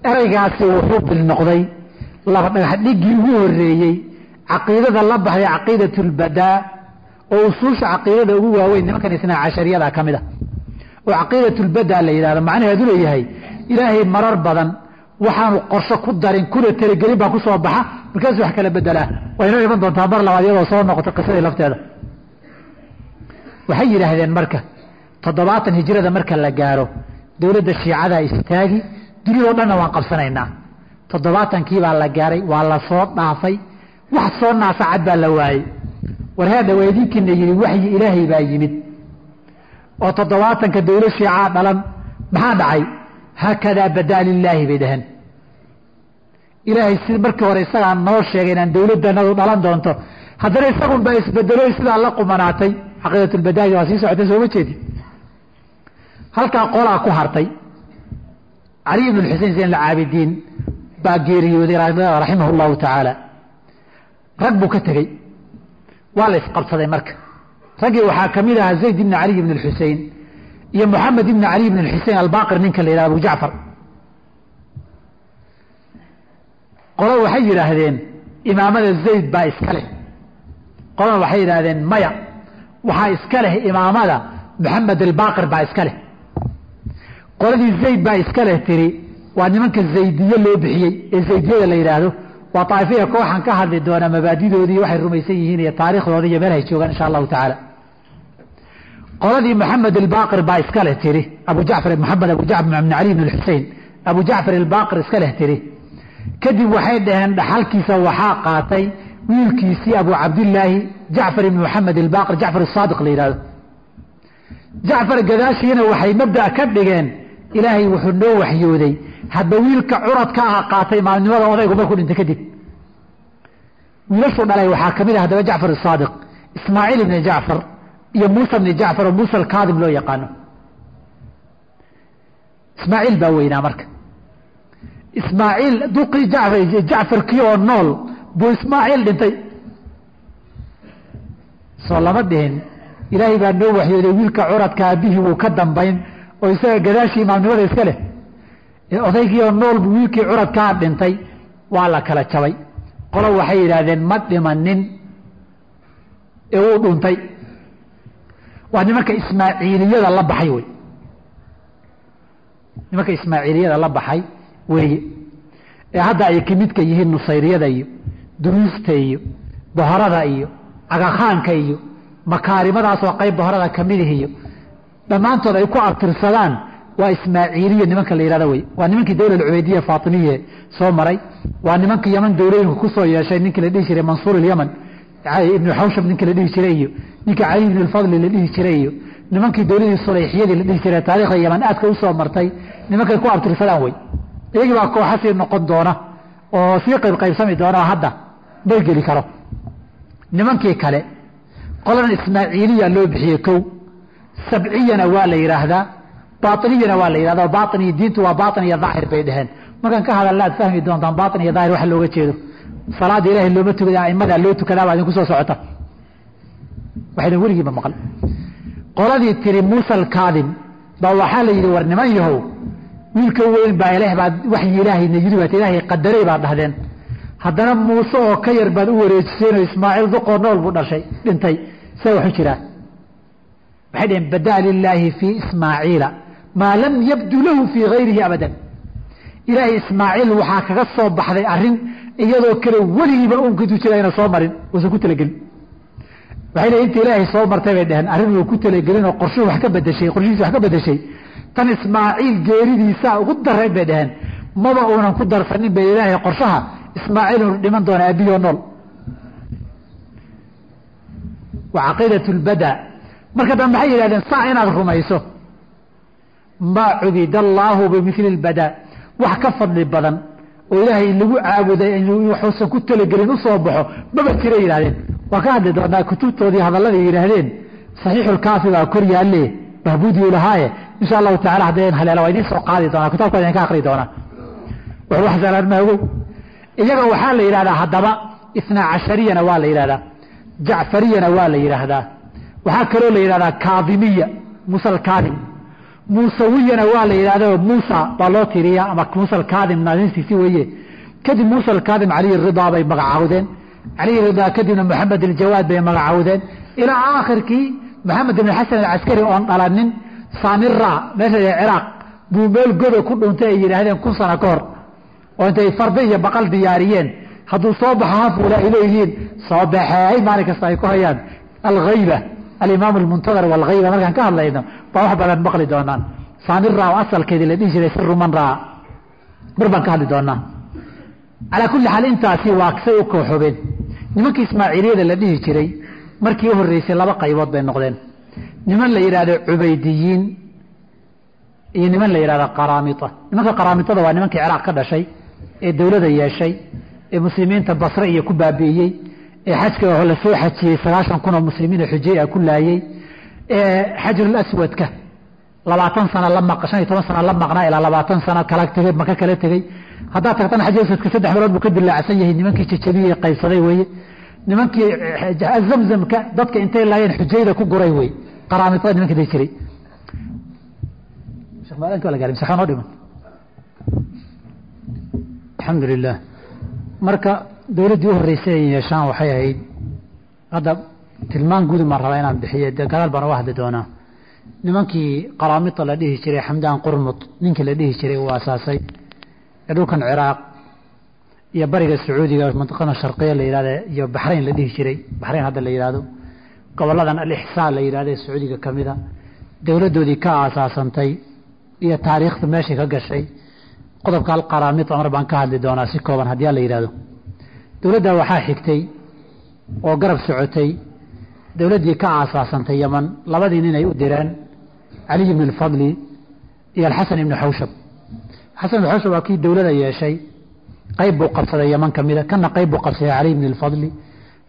Eraygaasi wuxuu bil noqday laba dhagax dhiggii ugu horeeyey caqiidada la baxday caqiidat lbadaa oo usuusha caqiidada ugu waaweyn nimankan isnaa cashariyada ka mid a oo caqiidat lbadaa la yidhahdo macnaheedu leeyahay ilaahay marar badan waxaanu qorsho ku darin kuna talagelin baa ku soo baxa. Markaasuu wax kala bedelaa waynoo iman doontaa mar labaad iyadoo soo noqoto qisadii lafteeda. Waxay yidhaahdeen marka toddobaatan hijrada marka la gaaro dowladda shiicadaa istaagi duniyadao dhanna waan qabsanaynaa. Toddobaatankii baa la gaaray waa la soo dhaafay wax soo naasacad baa la waayey war heedha waa idinkiina yidhi waxyi ilaahay baa yimid. Oo toddobaatanka dowlad shiicaa dhalan maxaa dhacay haakadaa badaa lilaahi bay dhaheen ilaahay si markii hore isagaa noo sheegay inaan dowladdanadu dhalan doonto haddana isagun baa isbedelo sidaa la qumanaatay caqiidatulbadaaya waa sii socota sooma jeedi halkaa qolaa ku hartay cali ibn xusein zayn alcaabidiin baa geeriyooday raximah llahu tacaala rag buu ka tegey waa la isqabsaday marka raggii waxaa ka mid ahaa zayd ibni caliy ibn xusein iyo moxamed ibni cali ibn xusein albaqir ninka la yidhah abu jacfar qolo waxay yidhaahdeen imaamada zayd baa iska leh. Qolona waxay yidhaahdeen maya waxaa iska leh imaamada moxamed albaqir baa iska leh. Qoladii zayd baa iska leh tiri waa nimanka zaydiye loo bixiyey ee zaydiyada la yidhaahdo. Waa taaifiya kooxan ka hadli doonaa mabaadidoodii waxay rumaysan yihiin iyo taariikhdooda iyo meelhay joogaan insha allahu tacaala qoladii moxamed albaqir baa iska leh tiri. Abu jacfar moxamed abu jacfar ibn cali ibn xusein abu jacfar albaqir iska leh tiri. Kadib waxay dhaheen dhaxalkiisa waxaa qaatay wiilkiisii abu cabdillaahi jacfar ibn moxamed albaqir jacfar asaadiq la yidhahdo jacfar gadaashiina waxay mabda ka dhigeen ilaahay wuxuu noo waxyooday. Hadba wiilka curadka aha qaatay maalnimada odaygu markuu dhintay kadib. Wiilashuu dhalay waxaa ka mid ah haddaba jacfar asaadiq ismaaciil ibni jacfar iyo muusa bni jacfar oo muusa alkaadim loo yaqaano. Ismaaciil baa weynaa marka. Ismaaciil duqii jacfar jacfarkii oo nool buu ismaaciil dhintay. Soo lama dhihin ilaahay baa noo waxyooday wiilka curadka aabihii wuu ka dambayn oo isaga gadaashii imaamnimada iska leh. Odaygiioo nool buu wiilkii curadkaa dhintay waa la kala jabay. Qolo waxay yidhaahdeen ma dhimanin ee wuu dhuntay waa nimanka ismaaciiliyada la baxay wey. Nimanka ismaaciiliyada la baxay weeye ee hadda ay ka midka yihiin nusayriyada iyo duruusta iyo bohorada iyo cagakhaanka iyo makaarimadaasoo qayb bohorada kamidih iyo dhammaantood ay ku abtirsadaan waa ismaaciiliya nimanka la yihahdo wey. Waa nimankii dawla cubeydiya faatimiye soo maray. Waa nimankii yaman dawlooyinku ku soo yeeshay ninkii la dhihi jiray mansuur ilyaman ibnu xawshab ninkii la dhihi jiray iyo ninkii cali ibn lfadli la dhihi jiray iyo nimankii dawladii sulayxiyadii la dhihi jiray taarikhda yaman aadka u soo martay nimankay ku abtirsadaan wey iyagii baa kooxa sii noqon doona oo sii qaybqaybsami doona hadda may geli karo. Nimankii kale qoladan ismaaciiliya loo bixiyey kow. Sabciyana waa la yidhaahdaa baainiyana waa la yidhahda baain iyo diintu waa baain iyo daahir bay dheheen markaan ka hadalna aad fahmi doontaan baain iyo daahir waxa looga jeedo salaada ilahay looma tukada aimadaa loo tukadaa baa idinku soo socota. Waxayna weligiiba maqal. Qoladii tiri muusa alkaadim. Baa waxaa la yidhi war niman yahow wiilka weyn baa ilaah baad waxyi ilaahayna yidhi baad ilaahay qadaray baad dhahdeen. Haddana muuse oo ka yar baad u wareejiseenoo ismaaciil duqoo nool buu dhashay dhintay. See waxu jiraa waxay dhaheen badaa lilaahi fii ismaaciila maa lam yabdu lahu fii hayrihi abadan ilaahay ismaaciil waxaa kaga soo baxday arrin iyadoo kale weligiiba unkitu jira ayna soo marin uusan ku talagelin. Waxay leeyiin inta ilaahay soo martay bay dheheen arrin uu ku talagelin oo qorshuhu wax ka bedeshay qorshihiisi wax ka bedeshay tan ismaaciil geeridiisa ugu darayn bay dheheen maba uunan ku darsanin bay ilaahay qorshaha ismaaciil inu dhiman doona aabiyoo nool. Wa caqiidat lbada marka dambe maxay yidhahdeen saa inaad rumayso maa cubida allaahu bimili lbada wax ka fadli badan oo ilaahay lagu caabuday waxuusan ku talagelin u soo baxo maba jira yidhahdeen waa ka hadli doonaa kutubtoodii hadalladai yidhaahdeen. Saxiixulkaafi baa kor yaalle mahbuudiyu lahaaye. Insha allahu tacala haddayn haleela waa idiin soo qaadi doonaa. Kitaabkooda idin ka akri doonaa. Wax wax salaan maagow iyaga waxaa la yidhahdaa haddaba isnaa cashariyana waa la yidhahdaa jacfariyana waa la yidhaahdaa. Waxaa kaloo la yidhahdaa kaadimiya muuse alkaadim muusawiyana waa la yidhahda muusa baa loo tiriya ama muuse alkaadim naadistiisi weeye. Kadib muuse caliy ridaa bay magacaawdeen. Caliy ridaa kadibna moxamed aljawaad bay magacaawdeen. Ilaa aakhirkii maxamed ibn xasan alcaskari oon dhalanin samira meesha ciraaq buu meel goda ku dhuntay ay yidhaahdeen kun sano ka hor. Oo intay farda iyo baqal diyaariyeen. Hadduu soo baxo hafuula ay soo baxeey maalin kasta ay ku hayaan. Alhayba alimaam almuntadar walhayba markaan ka hadlayno baa wax badan maqli doonaan samira oo la dhihi jiray siru man raa mar baan ka hadli doonaa calaa kulli xaal intaasi waa say u kooxoobeen. Nimankii ismaaciiliyada la dhihi jiray markii u horreysay laba qaybood bay noqdeen. Niman la yidhahdo cubaydiyiin iyo niman la yidhahdo qaraamita nimanka qaraamitada waa nimankii ciraaq ka dhashay ee dowladda yeeshay ee muslimiinta basre iyo ku baabi'iyey ee xajka la soo xajiyey sagaashan kun oo muslimiin oo xujey a ku laayey ee xajrul aswadka. Labaatan sano la maq shan iyo toban sano la maqnaa ilaa labaatan sano kala tegey maka kala tegey haddaad tagtana xajrul aswadka saddex meelood buu ka dilaacsan yahay nimankii jajabiyey qaybsaday weeye. Nimankii zamzamka dadka intay laayeen xujayda ku guray wey qaraamitada nimanka dhihi jiray. Alxamdu lilah marka dowladdii u horreysay ay yeeshaan waxay ahayd hadda tilmaan gudub baan rabaa inaan bixiyo. Dee gadaal baan uga hadli doonaa. Nimankii qaraamita la dhihi jiray xamdaan qurmud ninkii la dhihi jiray uu asaasay ee dhulkan ciraaq iyo bariga sacuudiga mantiqada sharqiya la yihahda iyo baxrayn la dhihi jiray. Baxrayn hadda la yihahdo goboladan alixsaan la yihahda ee sacuudiga ka mida ka aasaasantay iyo taariikhda meeshay ka gashay. Qodobka alqaraamita mar baan ka hadli doonaa si kooban haddii la yidhahdo dowladda waxaa xigtay oo garab socotay dowladdii ka aasaasantay yaman labadii nin ay u direen caliy ibn alfadli iyo alxasan ibni xawshab. Xasan ibn xawshab waa kii dowladda yeeshay qayb buu qabsaday yaman ka mida kana qayb buu qabsaday caliy ibn alfadli.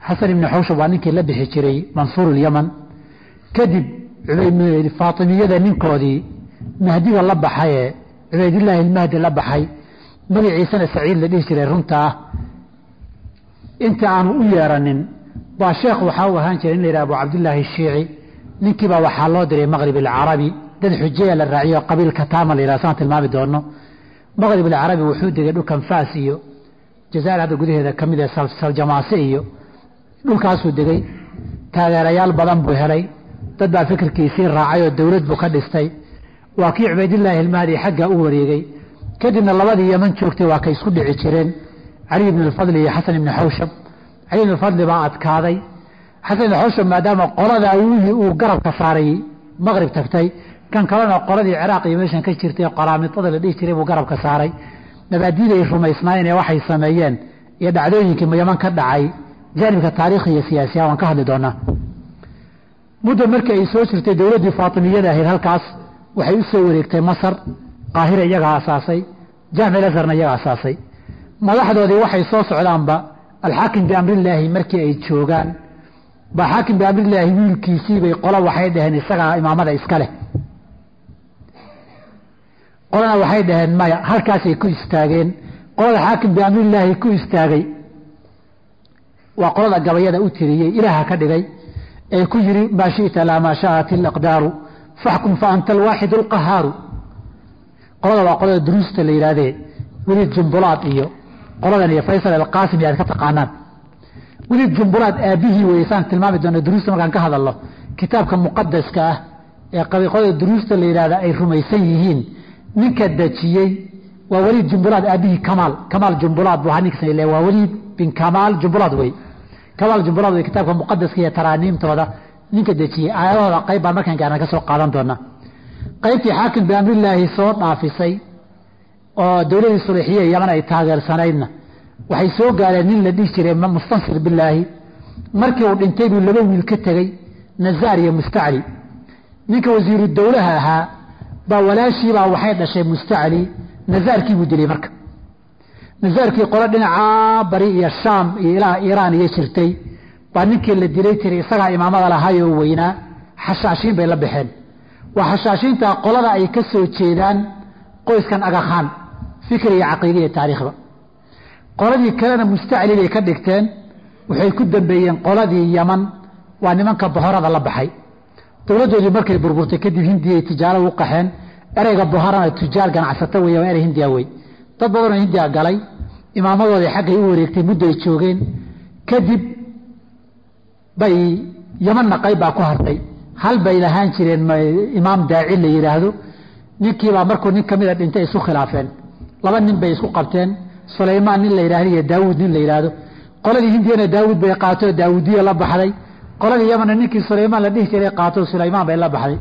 Xasan ibni xawshab waa ninkii la bixi jiray mansuur ilyaman kadib faatimiyada ninkoodii mahdiga la baxayee cubaydillaahi ilmahdi la baxay magaciisana saciid la dhihi jiray runta inta aanu u yeeranin baa sheekh waxaa u ahaan jiray in la yidhaha abu cabdillaahi shiici. Ninkiibaa waxaa loo diray maqrib alcarabi. Dad xujeya la raaciyo qabiilka taama la yidhaha saan tilmaami doono maqrib alcarabi wuxuu degay dhulkan faas iyo jazaa'ir hadda gudaheeda ka mid ee saljamaase iyo dhulkaasuu degay. Taageerayaal badan buu helay. Dad baa fikirkiisii raacay oo dowlad buu ka dhistay. Waa kii cubaydillaahi ilmahdi xagga u wareegay. Kadibna labadii yaman joogtay waa kay isku dhici jireen. Cali ibn alfadli iyo xasan ibni xawshab cali ibn alfadli baa adkaaday. Xasan xawshab maadaama qoladaa wihii uu garabka saaray maqrib tagtay kan kalena qoladii ciraaq iyo meeshan ka jirtay qaraamitada la dhihi jiray buu garabka saaray. Mabaadiida ay rumaysnaayeen ee waxay sameeyeen iyo dhacdooyinkii yaman ka dhacay. Jaanibka taarikhi iyo siyaasiya waan ka hadli doonaa. Muddo markii ay soo jirtay dowladdii faatimiyada ahayd halkaas waxay u wareegtay masar qaahira iyagaa asaasay jaamic azharna iyaga asaasay madaxdoodii waxay soo socdaanba alxaakim biamrillaahi markii ay joogaan baa xaakim biamrillaahi wiilkiisii bay qolo waxay dhaheen isagaa imaamada iska leh. Qolana waxay dhaheen maya halkaasay ku istaageen. Qolada xaakim biamrillaahi ku istaagay waa qolada gabayada u tiriyey ilaaha ka dhigay ee ku yidhi maa shita laa maa shaat ilaqdaaru faxkum fa anta alwaaxid alqahaaru qolada waa qolada duruusta la yidhaahdee weliid jumbulaad iyo qoladan iyo faysal alqaasimi aad ka taqaanaan. Weliid jumbulaad aabbihii weysaan tilmaami doona duruusta markaan ka hadalno kitaabka muqadaska ah ee qolada duruusta la yidhahda ay rumaysan yihiin ninka dejiyey waa weliid jumbulaad aabbihii kamaal kamaal jumbulaad buu le waa weliid bin kamaal jumbulaad wey. Kamaal jumbulaad wey kitaabka muqadaska iyo taraaniimtooda ninka dejiyey aayadahooda qayb baan markaan gaarna ka soo qaadan doonaa. Qaybtii xaakim biamrillaahi soo dhaafisay oo dowladii sulixiya yaman ay taageersanaydna. Waxay soo gaareen nin la dhihi jiray mustansir bilaahi markii uu dhintay buu laba wiil ka tegey nazaar iyo mustacli. Ninka wasiiru dowlaha ahaa baa walaashiibaa waxay dhashay mustacli. Nazaarkii buu dilay marka. Nazaarkii qolo dhinacaa bari iyo shaam iyo ilaa iiraan iyo jirtay. Baa ninkii la dilay tiri isagaa imaamada lahaayoo weynaa xashaashiin bay la baxeen. Waa xashaashiinta qolada ay ka soo jeedaan qoyskan agakhaan fikri iyo caqiide iyo taariikhba qoladii kalena mustacli bay ka dhigteen waxay ku dambeeyeen qoladii yaman waa nimanka bohorada la baxay. Dowladdoodii markay burburtay kadib hindiyay tijaaro u qaxeen ereyga bohorana tujaar ganacsato wey waa erey hindiya wey dad badanoo hindiya galay imaamadoodii xaggay u wareegtay muddoay joogeen. Kadib bay yamanna qayb baa ku hartay. Hal bay lahaan jireen imaam daaci la yidhaahdo ninkiibaa markuu nin kamida dhintay isu khilaafeen laba nin bay isku qabteen. Sulaymaan nin la yidhahdo iyo daawuud nin la yidhaahdo. Qoladii hindiyana daawuud bay qaato daawuudiya la baxday. Qoladii yamanna ninkii sulaymaan la dhihi jiray qaato sulaymaan bay la baxday.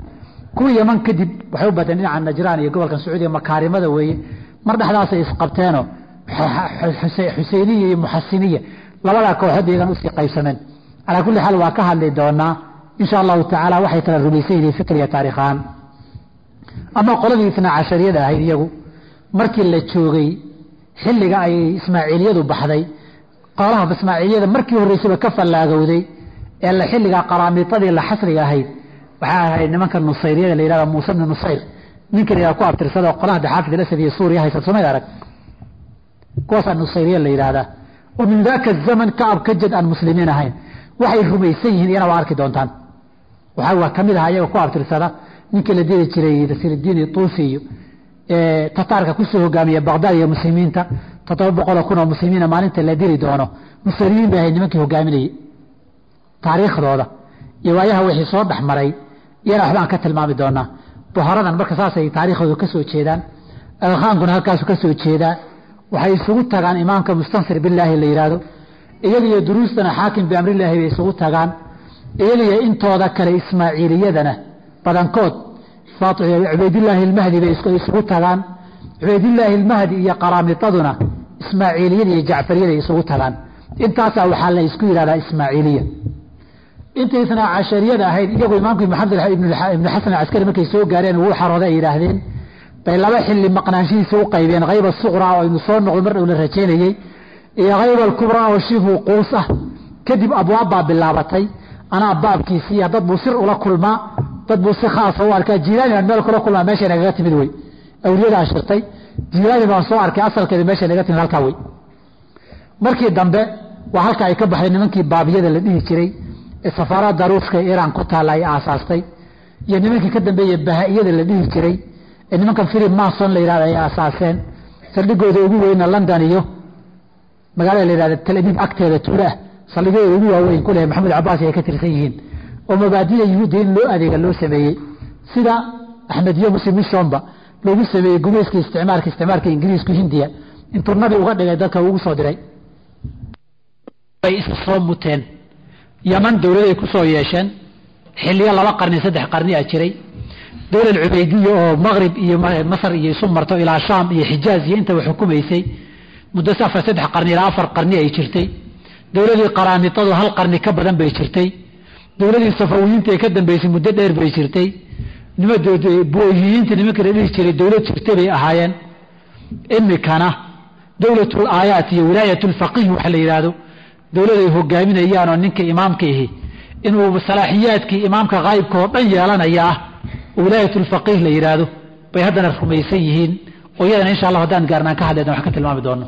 Kuwii yaman kadib waxay u bateen dhinaca najraan iyo gobolkan sacuudiya makaarimada weeye. Mar dhexdaasay isqabteenoo xuseyniya iyo muxasiniya labadaa kooxood iyagan u sii qaybsameen. Calaa kulli xaal waa ka hadli doonaa. Insha allahu tacaala waxay kala rumaysan yihiin fikriya taarikh ahaan ama qoladii itnaa cashariyada ahayd iyagu markii la joogay xilliga ay ismaaciiliyadu baxday qolaha ismaaciiliyada markii horreysaba ka fallaagowday ee la xilligaa qaraamiitadii la xasriga ahayd waxaa ahayd nimanka nusayriyada la yihahda muuse bni nusayr. Ninka ku abtirsada qolaha daxaafid alasad iyo suuriya haysa somayd arag? Kuwaasaa nusayriya la yidhahdaa oo min daaka zaman ka ab ka jad aan muslimiin ahayn. Waxay rumaysan yihiin iyana waa arki doontaan. Waxaa waa ka mid iyaga ku abtirsada ninkii la diri jiray nasirudiin tuusi iyo tataarka ku soo hogaamiya baqdaad iyo muslimiinta. Toddoba boqoloo kun oo muslimiina maalinta la diri doono. Nusayriyiin bay ahayd nimankii hogaaminayay taariikhdooda. Iyo waayaha wixii soo dhex maray iyana waxbaan ka tilmaami doonaa. Bohoradan marka saasay taariikhdooda ka jeedaan alkhaankuna halkaasu ka jeedaa. Waxay isugu tagaan imaamka mustansir bilaahi la yidhaahdo iyadiyo duruustana xaakim biamrilaahi bay isugu tagaan. Iyadiyo intooda kale ismaaciiliyadana badankood cubaydillaahi ilmahdi bay isugu tagaan. Cubaydillaahi ilmahdi iyo qaraamidaduna ismaaciiliyada iyo jacfariyada isugu tagaan. Intaasaa waxaa la isku yidhahdaa ismaaciiliya. Intay isnaa cashariyada ahayd iyagu imaamkii maxamed ibnu xasan acaskari markay soo gaareen wuu xarooday ay yidhaahdeen bay laba xilli maqnaanshihiisa u qaybeen hayba suqraa oo aynu soo noqdo mar dhow la rajaynayey iyo hayba alkubraa oo shifu quus ah. Kadib abwaab baa bilaabatay anaa baabkiisiiya dad buu sir ula kulmaa dad buu si khaasa u arkaa jiilaani baan meel kula kulmaa meeshay nagaga timid wey awliyadaa shirtay jiilaani baan soo arkay asalkeeda meeshay naga timid halkaa wey markii dambe waa halka ay ka baxday nimankii baabiyada la dhihi jiray ee safaarada ruuska ee iiraan ku taalla ay aasaastay iyo nimankii ka dambeeya bahaa-iyada la dhihi jiray ee nimankan philip mason la yidhahda ay aasaaseen. Saldhigooda ugu weyna london iyo magaalada la yidhahda talabiib agteeda tuulaah saldhigyada ugu waaweyn ku leh cabaasi ay ka tirsan yihiin oo mabaadida yuhuudda in loo adeega loo sameeyey. Sida axmed iyo muslim mishomba loogu sameeyey gumeyska isticmaalka isticmaalka ingiriisku hindiya. Intuu nabi uga dhigay dadka ugu soo diray. Bay isa soo muteen. Yaman dowladay ku yeesheen. Xilliyo laba qarni saddex qarni a jiray. Dowlad cubeydiya oo maqrib iyo masar iyo isu marto ilaa shaam iyo xijaaz iyo intaba xukumaysay. Muddo saddex qarni ilaa afar qarni ay jirtay. Dowladii qaraamidadu hal qarni ka badan bay jirtay dowladii safawiyiinta ee ka dambeysay muddo dheer bay jirtay. Buoyiyiinta nimanka la dhihi jiray dowlad jirtay bay ahaayeen. Imikana dowlatul aayaat iyo wilaayatulfaqiih waxa la yidhaahdo dowlad ay hogaaminayaan ninka imaamka ihi inuu salaaxiyaadkii imaamka oo dhan yeelanaya ah oo wilaayatulfaqiih la yidhaahdo bay haddana rumaysan yihiin. Oo iyadana insha allah haddaan gaarnaan ka hadlayna wax ka tilmaami doono.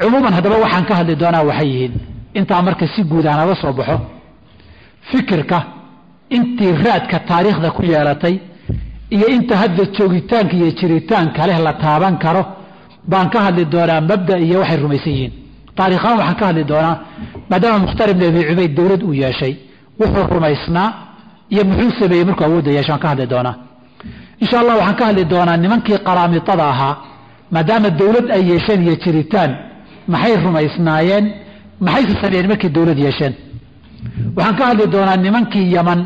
Cumuuman haddaba waxaan ka hadli doonaa waxay yihiin. Intaa marka si guud aan aga soo baxo fikirka intii raadka taariikhda ku yeelatay iyo inta hadda joogitaanka iyo jiritaanka leh la taaban karo baan ka hadli doonaa mabda iyo waxay rumaysan yihiin. Taarikhaan waxaan ka hadli doonaa maadaama mukhtaar ibn abi cubayd dowlad uu yeeshay wuxuu rumaysnaa iyo muxuu sameeyey markuu awoodda yeeshay waan ka hadli doonaa. Insha allah waxaan ka hadli doonaa nimankii qaraamitada ahaa maadaama dowlad ay yeesheen iyo jiritaan maxay rumaysnaayeen maxayse sameeyeen markay dowlad yeesheen waxaan ka hadli doonaa nimankii yaman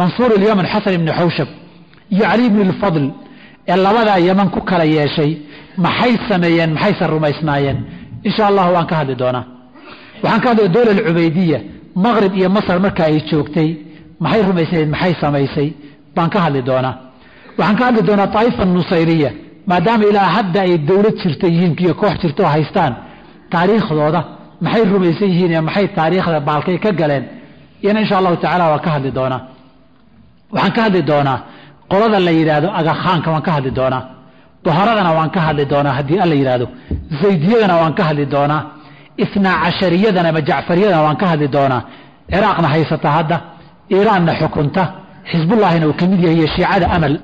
mansuur ilyaman xasan ibni xawshab iyo cali ibni lfadl ee labadaa yaman ku kala yeeshay maxay sameeyeen maxayse rumaysnaayeen? Insha allahu waan ka hadli doonaa. Waxaan ka hadli dowla alcubeydiya maqrib iyo masar marka ay joogtay maxay rumaysnayd maxay samaysay? Baan ka hadli doonaa. Waxaan ka hadli doonaa taaifa nusayriya maadaama ilaa hadda ay dowlad jirta yihiin iyo koox jirta oo haystaan taariikhdooda maxay rumaysan yihiin ee maxay taariikhda baalkay ka galeen? Iyana insha allahu tacala waan ka hadli doonaa. Waxaan ka hadli doonaa. Qolada la yidhaahdo agakhaanka waan ka hadli doonaa. Bohoradana waan ka hadli doonaa haddii alla yidhaahdo zaydiyadana waan ka hadli doonaa. Isnaa cashariyadana ama jacfariyadana waan ka hadli doonaa. Ciraaqna haysata hadda. Iiraanna xukunta. Xisbullahina uu ka mid yahay iyo shiicada amal